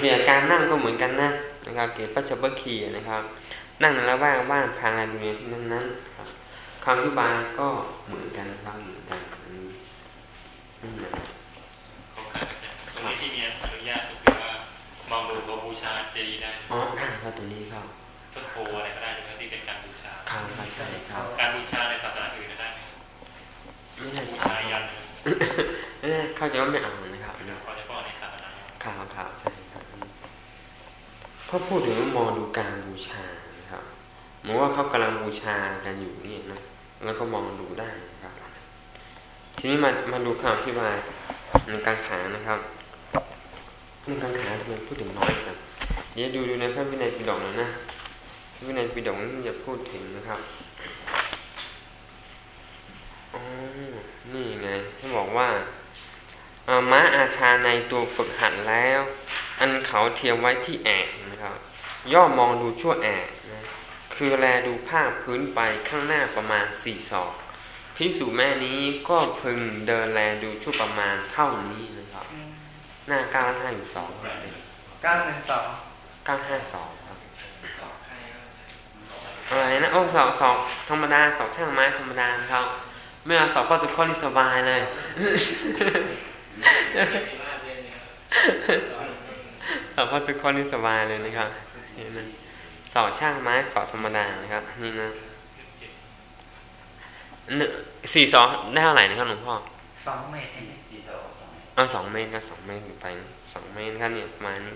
เกี่ยวกับการนั่งก็เหมือนกันนะนะครับ เกี่ยวกับปัจจบันคีนะครับ นั่งในละแวกบ้านพางในดูในที่นั้นๆครับคำอธิบายก็เหมือนกันครับเหมือนกันอันนี้อืมเขาขายตรงนี้ที่มีอนุญาตก็คือว่ามองดูตัวบูชาเจดีย์ได้อ๋อได้ครับตรงนี้ครับต้นโพอะไรก็ได้ใช่ไหมที่เป็นการบูชาครับครับใช่ครับการบูชาในศาสนาอื่นก็ได้ไหมไม่น่าบูจะชายันไม่น่าเข้าใจว่าไม่เอานะครับขอเฉพาะในศาสนาข่าวข่าวใช่ครับพอพูดถึงว่ามองดูการบูชานะครับ เหมือนว่าเขากำลังบูชากันอยู่นี่นะแล้วก็มองดูได้นะครับทีนี้มามาดูคำอธิบายในการขานะครับในการขาทำไมพูดถึงน้อยจังเดี๋ยวดูดูในพระวินัยปิฎกหน่อยนะพระวินัยปิฎกนี่จะพูดถึงนะครับอ๋อนี่ไงที่บอกว่าม้าอาชาในตัวฝึกหัดแล้ว อันเขาเทียมไว้ที่แอกนะครับ ย่อมองดูชั่วแอก คือแลดูภาพพื้นไปข้างหน้าประมาณสี่ศอกพิสูแม่นี้ก็พึงเดินแลดูชั่วประมาณเท่านี้นะครับ หน้าเก้าห้าอยู่สองครับเก้าหนึ่งสองเก้าห้าสองครับอะไรนะโอ้สองสองธรรมดาสองช่างไม้ธรรมดาครับไม่เอาสองข้อสุดข้อนี่สบายเลยสอบพอสุคนนี่สบายเลยนะครับเห็นไหม สอบช่างไม้สอบธรรมดานะครับนี่นะหนึ่งสี่สองได้เท่าไหร่นะครับหลวงพ่อสองเมตรเองที่เราต้องเอาสองเมตรนะสองเมตรขึ้นไปสองเมตรครับเนี่ยประมาณนี้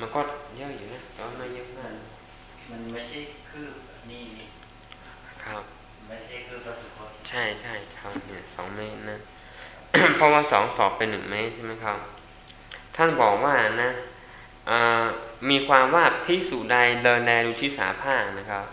มันก็เยอะอยู่นะแต่ว่าไม่เยอะมากมันไม่ใช่คืบนี่นี่ครับไม่ใช่คืบพระสุคตใช่ใช่ครับเนี่ยสองเมตรนะเพราะว่าสองสอบเป็นหนึ่งเมตรใช่ไหมครับ ท่านบอกว่านะอ่า มีความว่าพิสูจใดเดินแลดูที่สาผ้านะครับ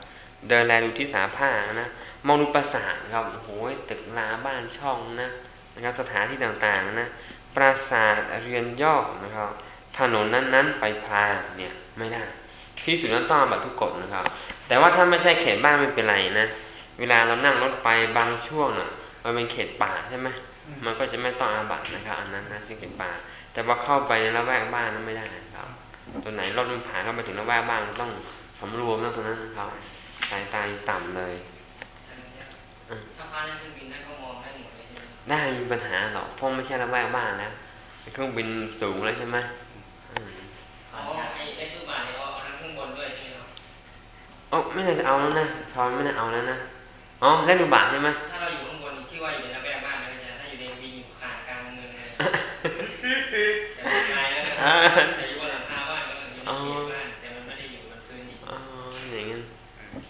เดินแลดูที่สาผ้านะมองดูปราสาทครับโอ้โหตึกร้าบ้านช่องนะนะครับสถานที่ต่างๆนะปราสาทเรือนยอกนะครับ ถนนนั้นๆ ไปพลางเนี่ยไม่ได้พิสูจนั้นต้องอาบัตทุกกฎนะครับ แต่ว่าถ้าไม่ใช่เขตบ้านไม่เป็นไรนะเวลาเรานั่งรถไปบางช่วงน่ะมันเป็นเขตป่าใช่ไหมมันก็จะไม่ต้องอาบัตนะครับอันนั้นนะที่เขตป่า แต่ว่าเข้าไปในละแวกบ้านนั้นไม่ได้นะครับ ตัวไหนรถมันผ่านเข้าไปถึงละแวกบ้านต้องสำรวมนะตรงนั้นนะครับสายตาต่ำเลยถ้าพระนั่นเครื่องบินนั่นก็มองให้ได้มีปัญหาหรอกเพราะไม่ใช่ระแวกบ้านแล้วเครื่องบินสูงแล้วใช่ไหมอืมอ๋อไอ้ไอ้ตู้บาทเนี่ยเอาเอาทั้งข้างบนด้วยใช่ไหมครับโอ้ไม่น่าจะเอาแล้วนะทอนไม่น่าเอาแล้วนะอ๋อเล่นดูบาทใช่ไหมถ้าเราอยู่ข้างบนที่ว่าอยู่ในระแวกบ้านนะจะถ้าอยู่ในบินอยู่กลางกลางเมืองเลยแต่ไม่ไกลแล้วนะ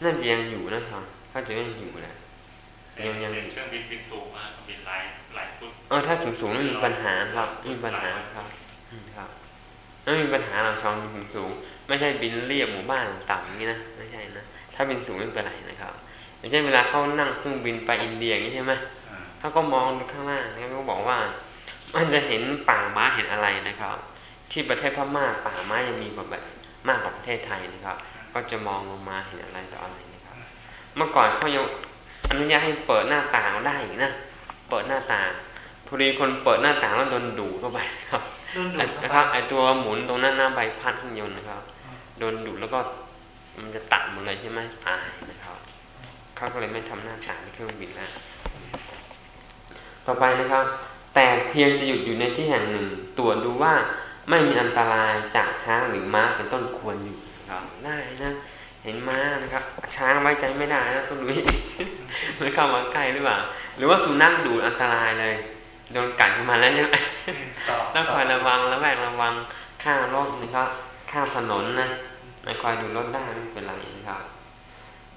น่าจะยังอยู่นะทอนเขาจะยังอยู่แหละยังยังเป็นเครื่องบินบินสูงมากบินหลายหลายฟุตเออถ้าถึงสูงไม่มีปัญหาครับไม่มีปัญหาครับอืมครับไม่มีปัญหาเราชองบินสูง ไม่ใช่บินเรียบหมู่บ้านต่ำอย่างนี้นะไม่ใช่นะถ้าบินสูงไม่เป็นไรนะครับอย่างเช่นเวลาเขานั่งเครื่องบินไปอินเดียอย่างนี้ใช่ไหมอ่าเขาก็มองดูข้างล่างแล้วก็บอกว่า มันจะเห็นป่าไม้เห็นอะไรนะครับ ที่ประเทศพม่าป่าไม้ยังมีกว่าแบบมากกว่าประเทศไทยนะครับ ก็จะมองลงมาเห็นอะไรต่ออะไรนะครับ เมื่อก่อนเขายังอนุญาตให้เปิดหน้าต่างได้อีกนะ เปิดหน้าต่างพอดีคนเปิดหน้าต่างแล้วโดนดูดเข้าไปนะครับโดนดูไอ้ดนะครับไอตัวหมุนตรงนั้นหน้าใบพัดเครื่องยนต์นะครับ โดนดูดแล้วก็มันจะตัดหมดเลยใช่ไหมตายนะครับเขาก็เลยไม่ทำหน้าต่างในเครื่องบินแล้วต่อไปนะครับ แต่เพียงจะหยุดอยู่ในที่แห่งหนึ่ง ตรวจดูว่าไม่มีอันตรายจากช้างหรือม้าเป็นต้นควรอยู่นะ ครับได้นะ เห็นม้านะครับ ช้างไว้ใจไม่ได้นะต้องดูให้ดีมันเข้ามาใกล้หรือเปล่า หรือว่าสุนัขดูดอันตรายเลย โดนกัดขึ้นมาแล้วใช่ไหมต่อต้องคอยระวังระแวดระวังข้ามรถนะครับข้ามถนนนะไม่คอยดูรถได้ไม่เป็นไรนะครับ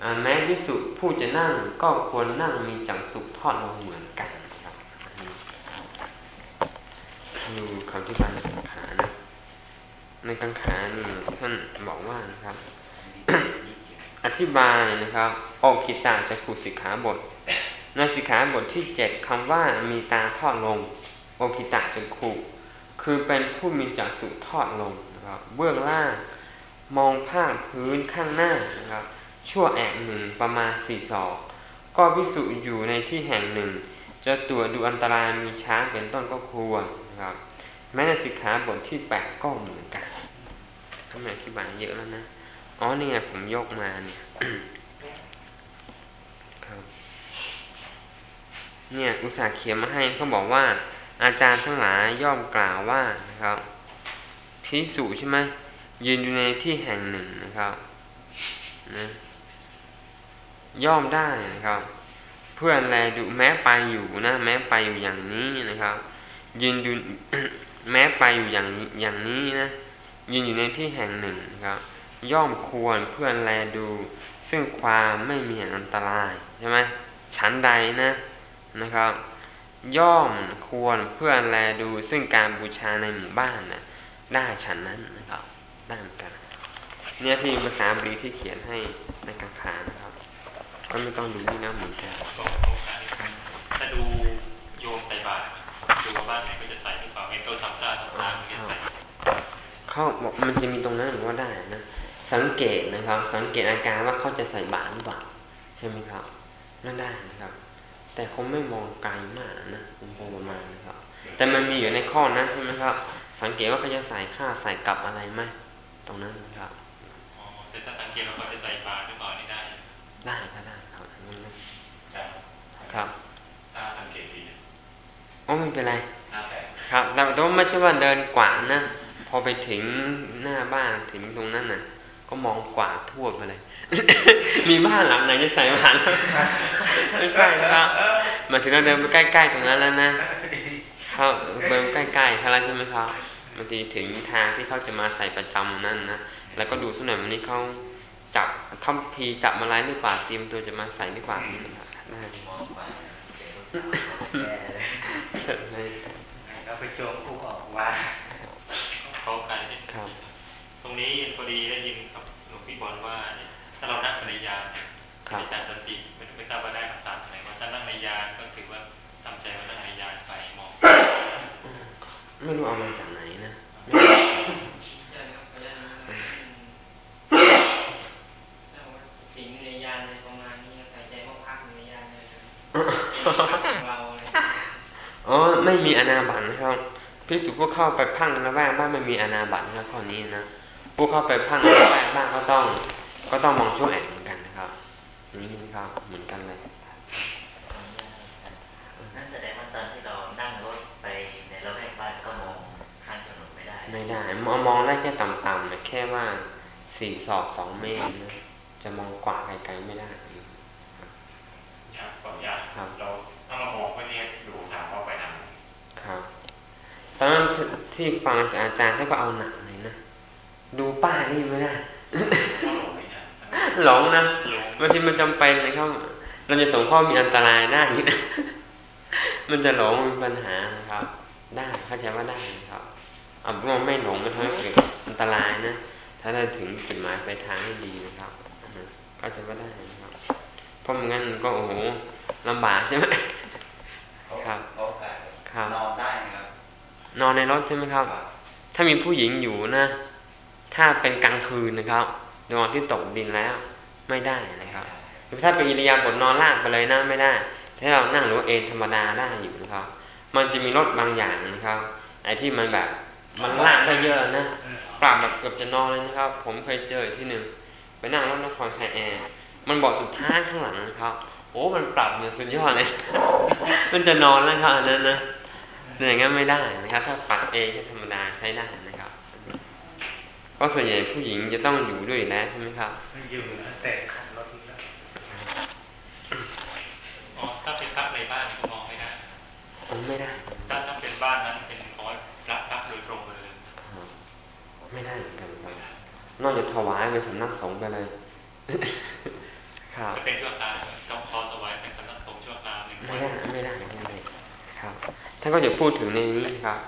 อ่าแม้วิสุผู้จะนั่งก็ควรนั่งมีจังสุขทอดลงเหมือนกันนะครับอันนี้ดูคำที่บายในกังขานะ ในกังขานี่ท่านบอกว่านะครับ อธิบายนะครับโอคิตาจะคุสิกขาบทในสิกขาบทที่เจ็ดคำว่ามีตาทอดลงโอคิตะจักขุคือเป็นผู้มีจักษุทอดลงนะครับเบื้องล่าง มองภาพพื้นข้างหน้านะครับ ชั่วแอกหนึ่งประมาณสี่ศอกก็พิสุอยู่ในที่แห่งหนึ่ง จะตรวจดูอันตรายมีช้างเป็นต้นก็ควรนะครับแม้ในสิกขาบทที่แปดก็เหมือนกัน ทำไมอธิบายเยอะแล้วนะ อ๋อนี่ไงผมยกมาเนี่ยครับเนี่ยอุตส่าห์เขียนมาให้เขาบอกว่า อาจารย์ทั้งหลายย่อมกล่าวว่านะครับพิสุใช่ไหมยืนอยู่ในที่แห่งหนึ่งนะครับนะย่อมได้นะครับ เพื่อนแลดูแม้ไปอยู่นะ แม้ไปอยู่อย่างนี้นะครับ ยืนอยู่แม้ไปอยู่อย่างอย่างนี้นะ ยืนอยู่ในที่แห่งหนึ่งครับย่อมควรเพื่อนแลดู ซึ่งความไม่มีอันตรายใช่ไหมชั้นใดนะนะครับ ย่อมควรเพื่อนแลดู ซึ่งการบูชาในหมู่บ้านนะได้ฉันนั้นนะครับได้เหมือนกันเนี่ยที่ภาษาบาลีที่เขียนให้ในกังขานะครับก็ไม่ต้องดูนี่นะเหมือนกันถ้าดูโยมใส่บาตรดูว่าบ้านไหนก็จะใส่หรือเปล่าเห็นเขาทำตาทำตามันจะใส่ เขาบอกมันจะมีตรงนั้นหรือว่าได้นะสังเกตนะครับ สังเกตอาการว่าเขาจะใส่บาตรหรือเปล่าใช่ไหมครับนั่นได้นะครับ แต่คงไม่มองไกลมากนะผมพอประมาณนะครับ แต่มันมีอยู่ในข้อนั้นใช่ไหมครับ สังเกตว่าเขาจะใส่ข้าวใส่กลับอะไรไหมตรงนั้นนะครับอ๋อแต่ถ้าสังเกตว่าเขาจะใส่บาตรหรือเปล่านี่ได้ ได้ก็ได้ครับนั่นนะครับถ้าสังเกตดีโอ้ไม่เป็นไรหน้าแตกครับแต่แต่ว่าไม่ใช่ว่าเดินกวาดนะ พอไปถึงหน้าบ้านถึงตรงนั้นน่ะ ก็มองกวาดทั่วไปเลย มีบ้านหลังไหนจะใส่บาตรแล้วไม่ใช่นะครับหมายถึงเราเดินไปใกล้ ๆ ตรงนั้นแล้วนะเขาเดินใกล้ๆเขาแล้วใช่ไหมครับบางทีถึงทางที่เขาจะมาใส่ประจำนั่นนะแล้วก็ดูสักหน่อยวันนี้เขาจับคัมภีร์จับมาอะไรหรือเปล่าเตรียมตัวจะมาใส่หรือเปล่านี่นะครับได้ มองไป ได้ เราไปโจมผู้ออกว่า เขาการที่ ครับ ตรงนี้พอดีได้ยินกับหลวงพี่บอลว่า ถ้าเรานั่งในยานเนี่ย ครับอาจารย์สันติไม่ไม่ทราบว่าได้คำตามไหนว่าถ้านั่งในยานก็ถือว่าทำใจว่านั่งในยานไปมองไม่รู้เอามาจากไหนนะใช่ครับเพราะฉะนั้นถ้าว่าสิ่งในยานในประมาณนี้ใส่ใจว่าพักอยู่ในยานเลยเป็นพักของเราเลยอ๋อไม่มีอนาบัตนะครับพิสุผู้เข้าไปพังในละแวกบ้านไม่มีอนาบัตนะครับข้อนี้นะผู้เข้าไปพังในละแวกบ้านก็ต้อง ก็ต้องมองช่วงแอกเหมือนกันนะครับอย่างนี้นะครับเหมือนกันเลย นั่นแสดงว่าตอนที่ ไม่ได้มองมองได้แค่ต่ำๆนะแค่ว่าสี่ศอกสองเมตรนะจะมองกว่าไกลๆไม่ได้อยากก็อยากครับเราถ้าเรามองก็เนี่ยดูทางว่าไปทางไหนครับตอนนั้นที่ฟังอาจารย์ท่านก็เอาหนักเลยนะดูป้ายนี่ไม่ได้ก็หลงไปนะหลงนะหลงบางทีมันจำเป็นเลยครับ เราจะส่งข้อมีอันตรายได้นะมันจะหลงมีปัญหานะครับ ได้เข้าใจว่าได้นะครับ เอาเป็นว่าไม่หลงไม่ทำให้เกิดอันตรายนะ ถ้าเราถึงจุดหมายปลายทางให้ดีนะครับอืมก็จะว่าได้นะครับ เพราะไม่งั้นมันก็โอ้โหลำบากใช่ไหมเขาครับเขาขายครับ นอนได้นะครับ นอนในรถใช่ไหมครับ ถ้ามีผู้หญิงอยู่นะ ถ้าเป็นกลางคืนนะครับ นอนที่ตกดินแล้ว ไม่ได้นะครับ ถ้าเป็นอิริยาบถนอนลาบไปเลยนะไม่ได้ ถ้าเรานั่งหรือว่าเอนธรรมดาได้อยู่นะครับ มันจะมีรถบางอย่างนะครับ ไอ้ที่มันแบบ มันลากไปเยอะนะปรับแบบเกือบจะนอนเลยนะครับ ผมเคยเจอที่หนึ่งไปนั่งรถนครชัยแอร์มันบอกสุดท้ายข้างหลังนะครับ โอ้มันปรับเนี่ยสุดยอดเลย มันจะนอนแล้วครับอันนั้นนะอย่างงั้นไม่ได้นะครับ ถ้าปัดเองก็ธรรมดาใช้ได้นะครับเพราะส่วนใหญ่ผู้หญิงจะต้องอยู่ด้วยอยู่แล้วใช่ไหมครับมันอยู่นะแต่ขับรถแล้วอ๋อถ้าเป็นพระในบ้านนี่ก็มองไม่ได้ผมไม่ได้ถ้าถ้าเป็นบ้านนั้นเป็นขอพระพระโดยตรงเลย ไม่ได้เหมือนกันครับนอ กจากถวายเป็นสำนักสงฆ์ไปเลย ครับจะเป็นชั่วคราวต้องขอถวายเป็นสำนักสงฆ์ชั่วคราวหนึ่งไม่วันได้ไม่ได้ไม่ได้ครับท่านก็จะพูดถึงในนี้ครับ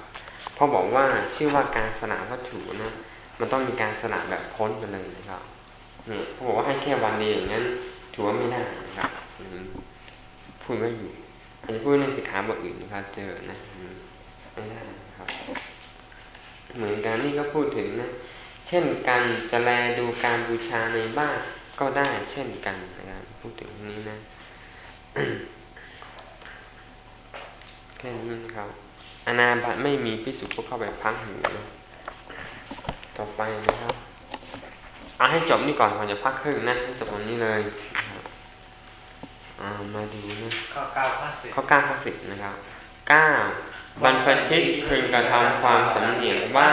เพราะบอกว่าชื่อว่าการสละวัตถุนะมันต้องมีการสละแบบพ้นไปเลยนะครับเนี่ยเขาบอกว่าให้แค่วันเดียวอย่างนั้นถือว่าไม่ได้นะครับอืมพูดไม่อยู่อาจจะพูดในสิกขาบทอื่นนะครับเจอนะอืมไม่ได้นะครับ เหมือนกันนี่ก็พูดถึงนะ เช่นกันจะแลดูการบูชาในบ้านก็ได้เช่นกันนะครับพูดถึงตรงนี้นะแค่นี้นะครับอนาบัตไม่มีพิสุผู้เข้าไปพักอยู่นะต่อไปนะครับเอาให้จบนี่ก่อนก่อนจะพักครึ่งนะให้จบวันนี้เลยนะครับอ่ามาดูนะข้อเก้าข้อสิบข้อเก้าข้อสิบนะครับเก้าบรรพชิตพึงกระทำความสำเนียกว่า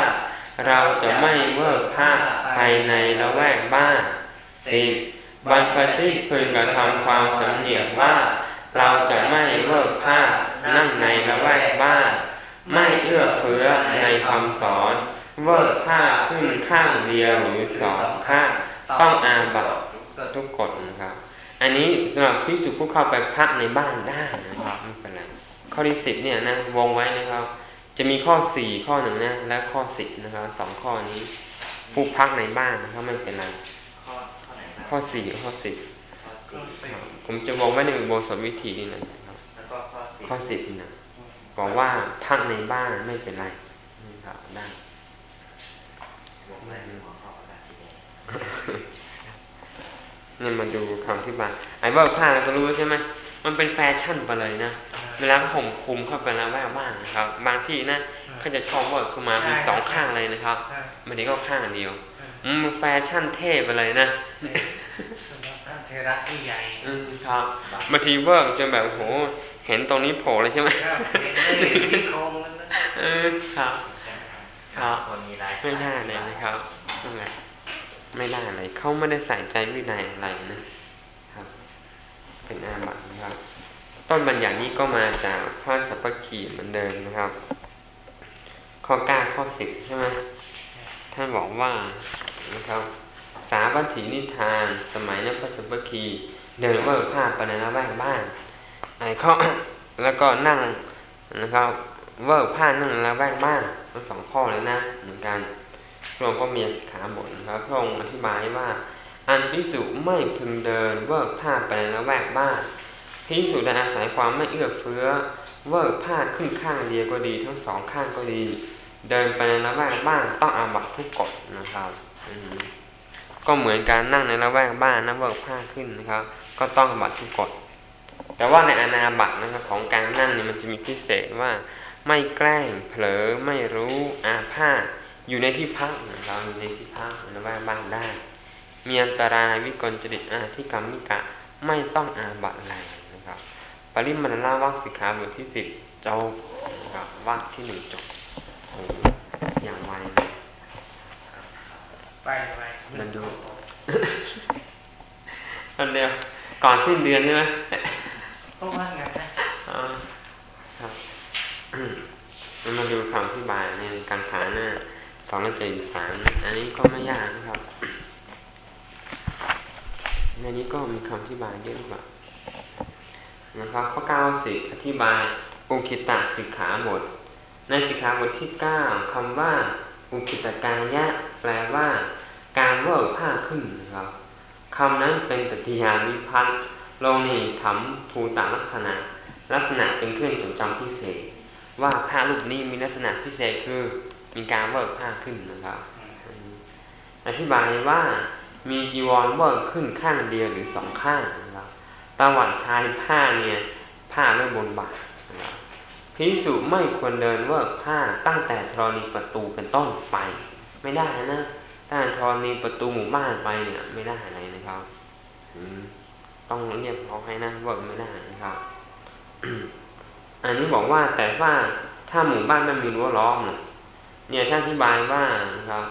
เราจะไม่เวิกผ้าภายในละแวกบ้านสิบบรรพชิตพึงกระทำความสำเนียกว่า เราจะไม่เวิกผ้านั่งในละแวกบ้าน ไม่เอื้อเฟื้อในคำสอน เวิกผ้าขึ้นข้างเดียวหรือสองข้างต้องอาบัตทุกกฎนะครับ อันนี้สำหรับพิสุผู้เข้าไปพักในบ้านได้นะครับไม่เป็นไรข้อที่สิบเนี่ยนะวงไว้นะครับ จะมีข้อสี่ข้อหนึ่งนะและข้อสิบนะครับสองข้อนี้ ผู้พักในบ้านนะครับไม่เป็นไรข้อข้อไหนนะข้อสี่กับข้อสิบข้อสี่ครับผมจะวงไว้ในอุโบสถวิธีนี่นะครับแล้วก็ข้อสี่ข้อสิบนะบอกว่าพักในบ้านไม่เป็นไรนะครับได้วงเล็บหัวข้อประกาศสีแดงนี่มาดูคำที่บายไอ้ว่าผ้าเราก็รู้ใช่ไหม มันเป็นแฟชั่นไปเลยนะ เวลาเขาผมคลุมเข้าไปแล้วแววบ้างนะครับ บางที่นะเขาจะช่องเวิร์กขึ้นมามีสองข้างเลยนะครับไม่ได้ก็ข้างเดียวอืมมันแฟชั่นเท่ไปเลยนะท่านเทระที่ใหญ่อืมครับบางทีเวิร์กจนแบบโอ้โหเห็นตรงนี้โผล่เลยใช่ไหมก็เห็นได้ที่โครงมันนะเออครับ ครับคนมีลายไม่ได้เลยนะครับนั่นแหละไม่ได้เลยเขาไม่ได้ใส่ใจวินัยอะไรนะครับ เป็นอาบัตินะครับ ต้นบัญญัตินี้ก็มาจากพระสัพพคีเหมือนเดิมนะครับ ข้อเก้าข้อสิบใช่ไหมท่านบอกว่านะครับ สาวัตถีนิทาน สมัยนั้นพระฉัพพัคคีย์เดินเวิกผ้าไปในละแวกบ้านไอ้ข้อแล้วก็นั่งนะครับเวิกผ้านั่งในละแวกบ้านทั้งสองข้อเลยนะเหมือนกันพระองค์ก็มีสิขาบทนะครับพระองค์อธิบายว่า อันภิกษุไม่พึงเดินเวิกผ้าไปในละแวกบ้าน ภิกษุใดอาศัยความไม่เอื้อเฟื้อ เวิกผ้าขึ้นข้างเดียวก็ดี ทั้งสองข้างก็ดี เดินไปในละแวกบ้านต้องอาบัติทุกกฏนะครับก็เหมือนการนั่งในละแวกบ้านนะเวิร์ผ้าขึ้นนะครับ ก็ต้องอาบัตทุกกฎแต่ว่าในอนาบัตนะครับของการนั่งเนี่ยมันจะมีพิเศษว่าไม่แกล้งเผลอไม่รู้อาพาธอยู่ในที่พักนะครับอยู่ในที่พักในละแวกบ้านได้มีอันตรายวิกลจริตอาที่กรรมิกะไม่ต้องอาบัตอะไร รับปริมาณลาวักสิกขาบทที่สิบจบนะครับวักที่หนึ่งจบโอ้โหอย่างไวเลยไปไปมันดูอันเดียวก่อนสิ้นเดือนใช่ไหมก็ว่าไงนะอ่าครับเรามาดูคำอธิบายในการขาหน้าสองและเจ็ดสามอันนี้ก็ไม่ยากนะครับในนี้ก็มีคำอธิบายเยอะกว่า นะครับข้อเก้าสิอธิบายอุกขิตตะสิกขาบท ในสิกขาบทที่เก้าคำว่าอุกขิตตกายะ แปลว่า การเวิร์กผ้าขึ้นนะครับคำนั้นเป็นตติยาวิภัตติลงในอิตถัมภูตลักษณะ ลักษณะเป็นเครื่องจดจำพิเศษ ว่าผ้ารูปนี้มีลักษณะพิเศษคือมีการเวิร์กผ้าขึ้นนะครับอธิบายว่ามีจีวรเวิร์กขึ้นข้างเดียวหรือสองข้าง นะครับตะวันชายผ้าเนี่ยผ้าไว้บนบ่านะครับภิกษุไม่ควรเดินเวิกผ้าตั้งแต่ธรณีประตูเป็นต้นไป ไม่ได้นะตั้งแต่ธรณีประตูหมู่บ้านไปเนี่ย ไม่ได้อะไรนะครับต้องเรียบเขาให้นะเวิร์กไม่ได้นะครับ อันนี้บอกว่าแต่ว่าถ้าหมู่บ้านไม่มีรั้วล้อมเนี่ยท่านอธิบายว่านะครับ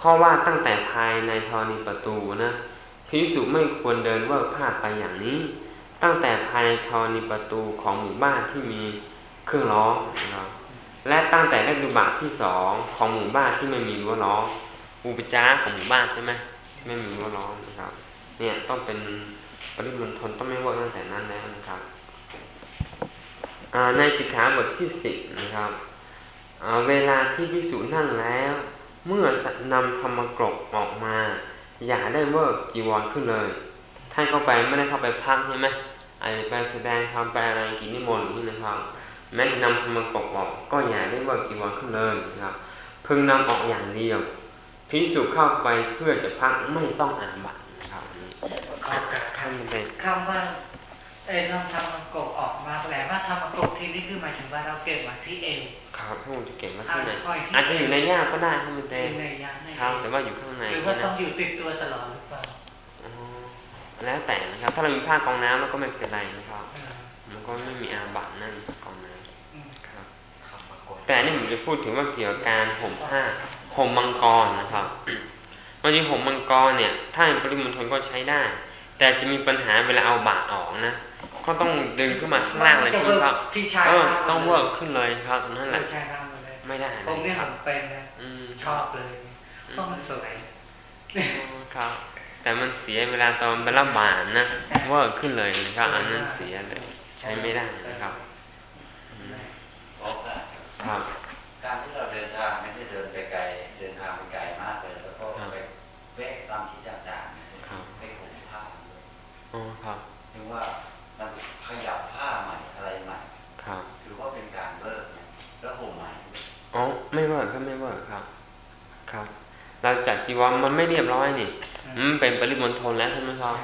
ข้อว่าตั้งแต่ภายในธรณีประตูนะภิกษุไม่ควรเดินเวิกผ้าไปอย่างนี้ ตั้งแต่ภายในธรณีประตูของหมู่บ้านที่มีเครื่องล้อมนะครับและตั้งแต่เลฑฑุบาตที่สองของหมู่บ้านที่ไม่มีรั้วล้อมอุปจาระของหมู่บ้านใช่ไหมไม่มีรั้วล้อมนะครับ เนี่ยต้องเป็นปริมณฑลต้องไม่เวิร์กตั้งแต่นั้นแล้วนะครับในสิกขาบทที่สิบนะครับเวลาที่ภิกษุนั่งแล้ว เมื่อจะนำธรรมกรกออกมา อย่าได้เวิร์กจีวรขึ้นเลย ท่านเข้าไปไม่ได้เข้าไปพักใช่ไหมอาจจะไปแสดงทำไปอะไรกินนิมนต์นี่นะครับ แม้จะนำธรรมกรกออกก็อย่าได้เวิกจีวรขึ้นเลยนะครับเพิ่งนำออกอย่างเดียวภิกษุเข้าไปเพื่อจะพักไม่ต้องอาบัตินะครับนี่เอากับท่านเป็นคำว่าเอ้น้องทำมันกบออกมาแปลว่าทำมันกบที่นี่คือหมายถึงว่าเราเก็บมาที่เองครับทุกคนจะเก่งมาที่ไหนอาจจะอยู่ในหญ้าก็ได้ท่านเป็นเตในยามในครับแต่ว่าอยู่ข้างในหรือว่านะต้องอยู่ติดตัวตลอดหรือเปล่า แล้วแต่นะครับ ถ้าเรามีผ้ากองน้ำแล้วก็ไม่เป็นไรนะครับเออมันก็ไม่มีอาบัตินั่นกองน้อืมำครับคำประกฏแต่อันนี่ผมจะพูดถึงว่าเกี่ยวกับการห่มผ้าห่มมังกรนะครับบางทีห่มมังกรเนี่ย ถ้าเป็นปริมณฑลก็ใช้ได้ แต่จะมีปัญหาเวลาเอาบาออกนะก็ต้องดึงขึ้นมาข้างล่างเลยใช่ไหมครับที่ชายเออทำต้องเวิร์กขึ้นเลยครับตรงนั้นแหละที่ชายทำมาเลยไม่ได้ผมเลเนี่ยยคผรับมเป็นนะอืมชอบเลยเพราะมันสวยอ๋อครับ แต่มันเสียเวลาตอนไปรับบานนะเวิร์กขึ้นเลยนะครับอันนั้นเสียเลย ใช้ไม่ได้นะครับอืมเพราะว่าครับการที่เราเดินทางไม่ได้เดินไปไกลเดินทางไปไกลมากเลยแล้วก็ครับไปแวะตามที่ต่างๆเนี่ยครับให้ผมผ้าด้วยอ๋อครับถึงว่ามันขยับผ้าใหม่อะไรใหม่ครับถือว่าเป็นการเลิกเนี่ยแล้วห่มใหม่ด้วยอ๋อไม่เวิร์กครับไม่เวิร์กครับ ครับ เราจัดจีวรมันไม่เรียบร้อยนี่มัน เป็นปริมณฑลแล้วใช่ไหมครับ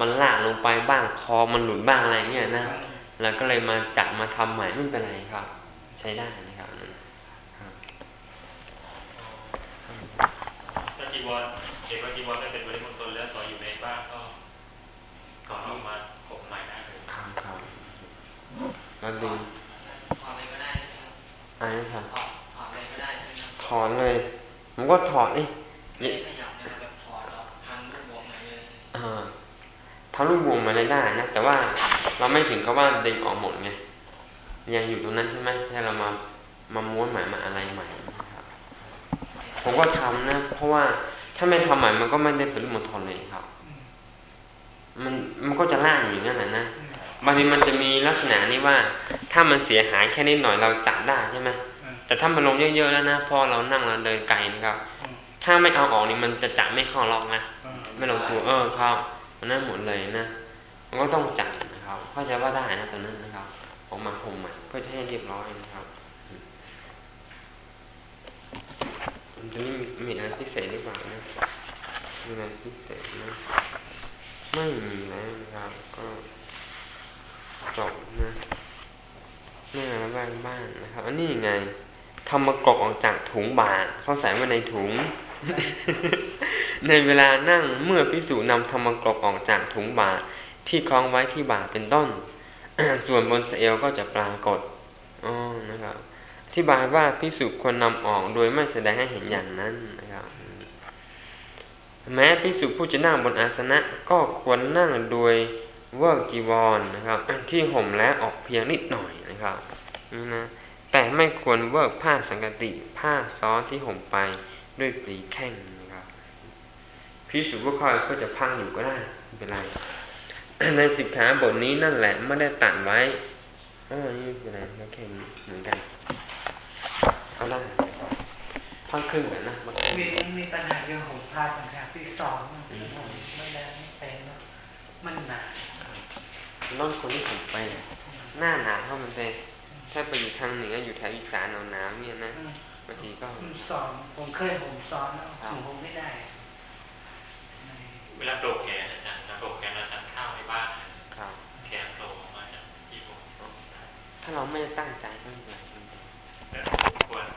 มันลากลงไปบ้างคอมันหลุดบ้างอะไรเงี้ยนะแล้วก็เลยมาจัดมาทำใหม่ไม่เป็นไรครับ ใช้ได้นะครับนั่นครับถ้าจีวรเห็นว่าจีวรไม่เป็นบริมณฑลแล้วต่ออยู่ในบ้านก็ก่อนออกมาผมใหม่ได้เลยครับครับแล้วดึงถอดอะไรก็ได้ใช่ไหมครับอะไรนะครัถอดถอดอะไรก็ได้ใช่ไหมครับถอนเลยผมก็ถอดนี่ ทำลูกวงมาเลยได้นะแต่ว่าเราไม่ถึงกับว่าดึงออกหมดไงยังอยู่ตรงนั้นใช่ไหมให้เรามามาม้วนใหม่มาอะไรใหม่นะครับ ผมก็ทำนะ เพราะว่าถ้าไม่ทำใหม่มันก็ไม่ได้เป็นรูปมณฑลเลยครับ มันมันก็จะล่างอยู่นั่นแหละนะบางทีมันจะมีลักษณะนี้ว่า ถ้ามันเสียหายแค่นิดหน่อยเราจับได้ใช่ไหมแต่ถ้ามันลงเยอะๆแล้วนะพอเรานั่งเราเดินไกลนะครับ ถ้าไม่เอาออกนี่มันจะจับไม่เข้าล็อกนะ ไม่ลงตัวเออครับมันนั่นหมดเลยนะมันก็ต้องจับนะครับเข้าใจว่าได้นะตอนนั้นนะครับออกมาห่มใหม่เพื่อจะให้เรียบร้อยนะครับอืมตอนนี้มีมีอะไรพิเศษหรือเปล่านะมีอะไรพิเศษนะไม่มีแล้วนะครับก็จบนะนี่อะไรบ้างบ้างนะครับอันนี้ยังไงทำมากรอกออกจากถุงบาทเขาใส่ไว้ในถุง ในเวลานั่งเมื่อภิกษุนำธรรมกรกออกจากถุงบาตรที่คล้องไว้ที่บาตรเป็นต้น ส่วนบนเอวก็จะปรากฏอ๋อนะครับอธิบายว่าภิกษุควรนำออกโดยไม่แสดงให้เห็นอย่างนั้นนะครับแม้ภิกษุผู้จะนั่งบนอาสนะก็ควรนั่งโดยเวิร์กจีวรนะครับ ที่ห่มและออกเพียงนิดหน่อยนะครับนี่นะแต่ไม่ควรเวิกผ้าสังฆาฏิผ้าซ้อนที่ห่มไป ด้วยปลีแข้งนะครับพิสุผู้คอยก็จะพังอยู่ก็ได้ไม่เป็นไรในสิกขาบทนี้นั่นแหละไม่ได้ตัดไว้อ่านี่เป็นไรก็แค่นี้เหมือนกันเอาละพังครึ่งกันนะมาครึ่งมีมีปัญหาเรื่องของพาสังขารที่สองนะผมไม่ได้ไม่เป็นนะมันหนาน้องคนที่ผมไปเนี่ยหน้าหนาวเข้ามันเลยถ้าไปอยู่ทางเหนืออยู่แถวอีสานหนาวๆเนี่ยนะอืม บางทีก็ผมสอนผมเคยผมสอนแล้วผมคงไม่ได้ เวลาโปรแขนอาจารย์นะโปรแขนอาจารย์ข้าวในบ้านครับแขนโปรมาจากญี่ปุ่ถ้าเราไม่ได้ตั้งใจก็ไม่เป็นไรควร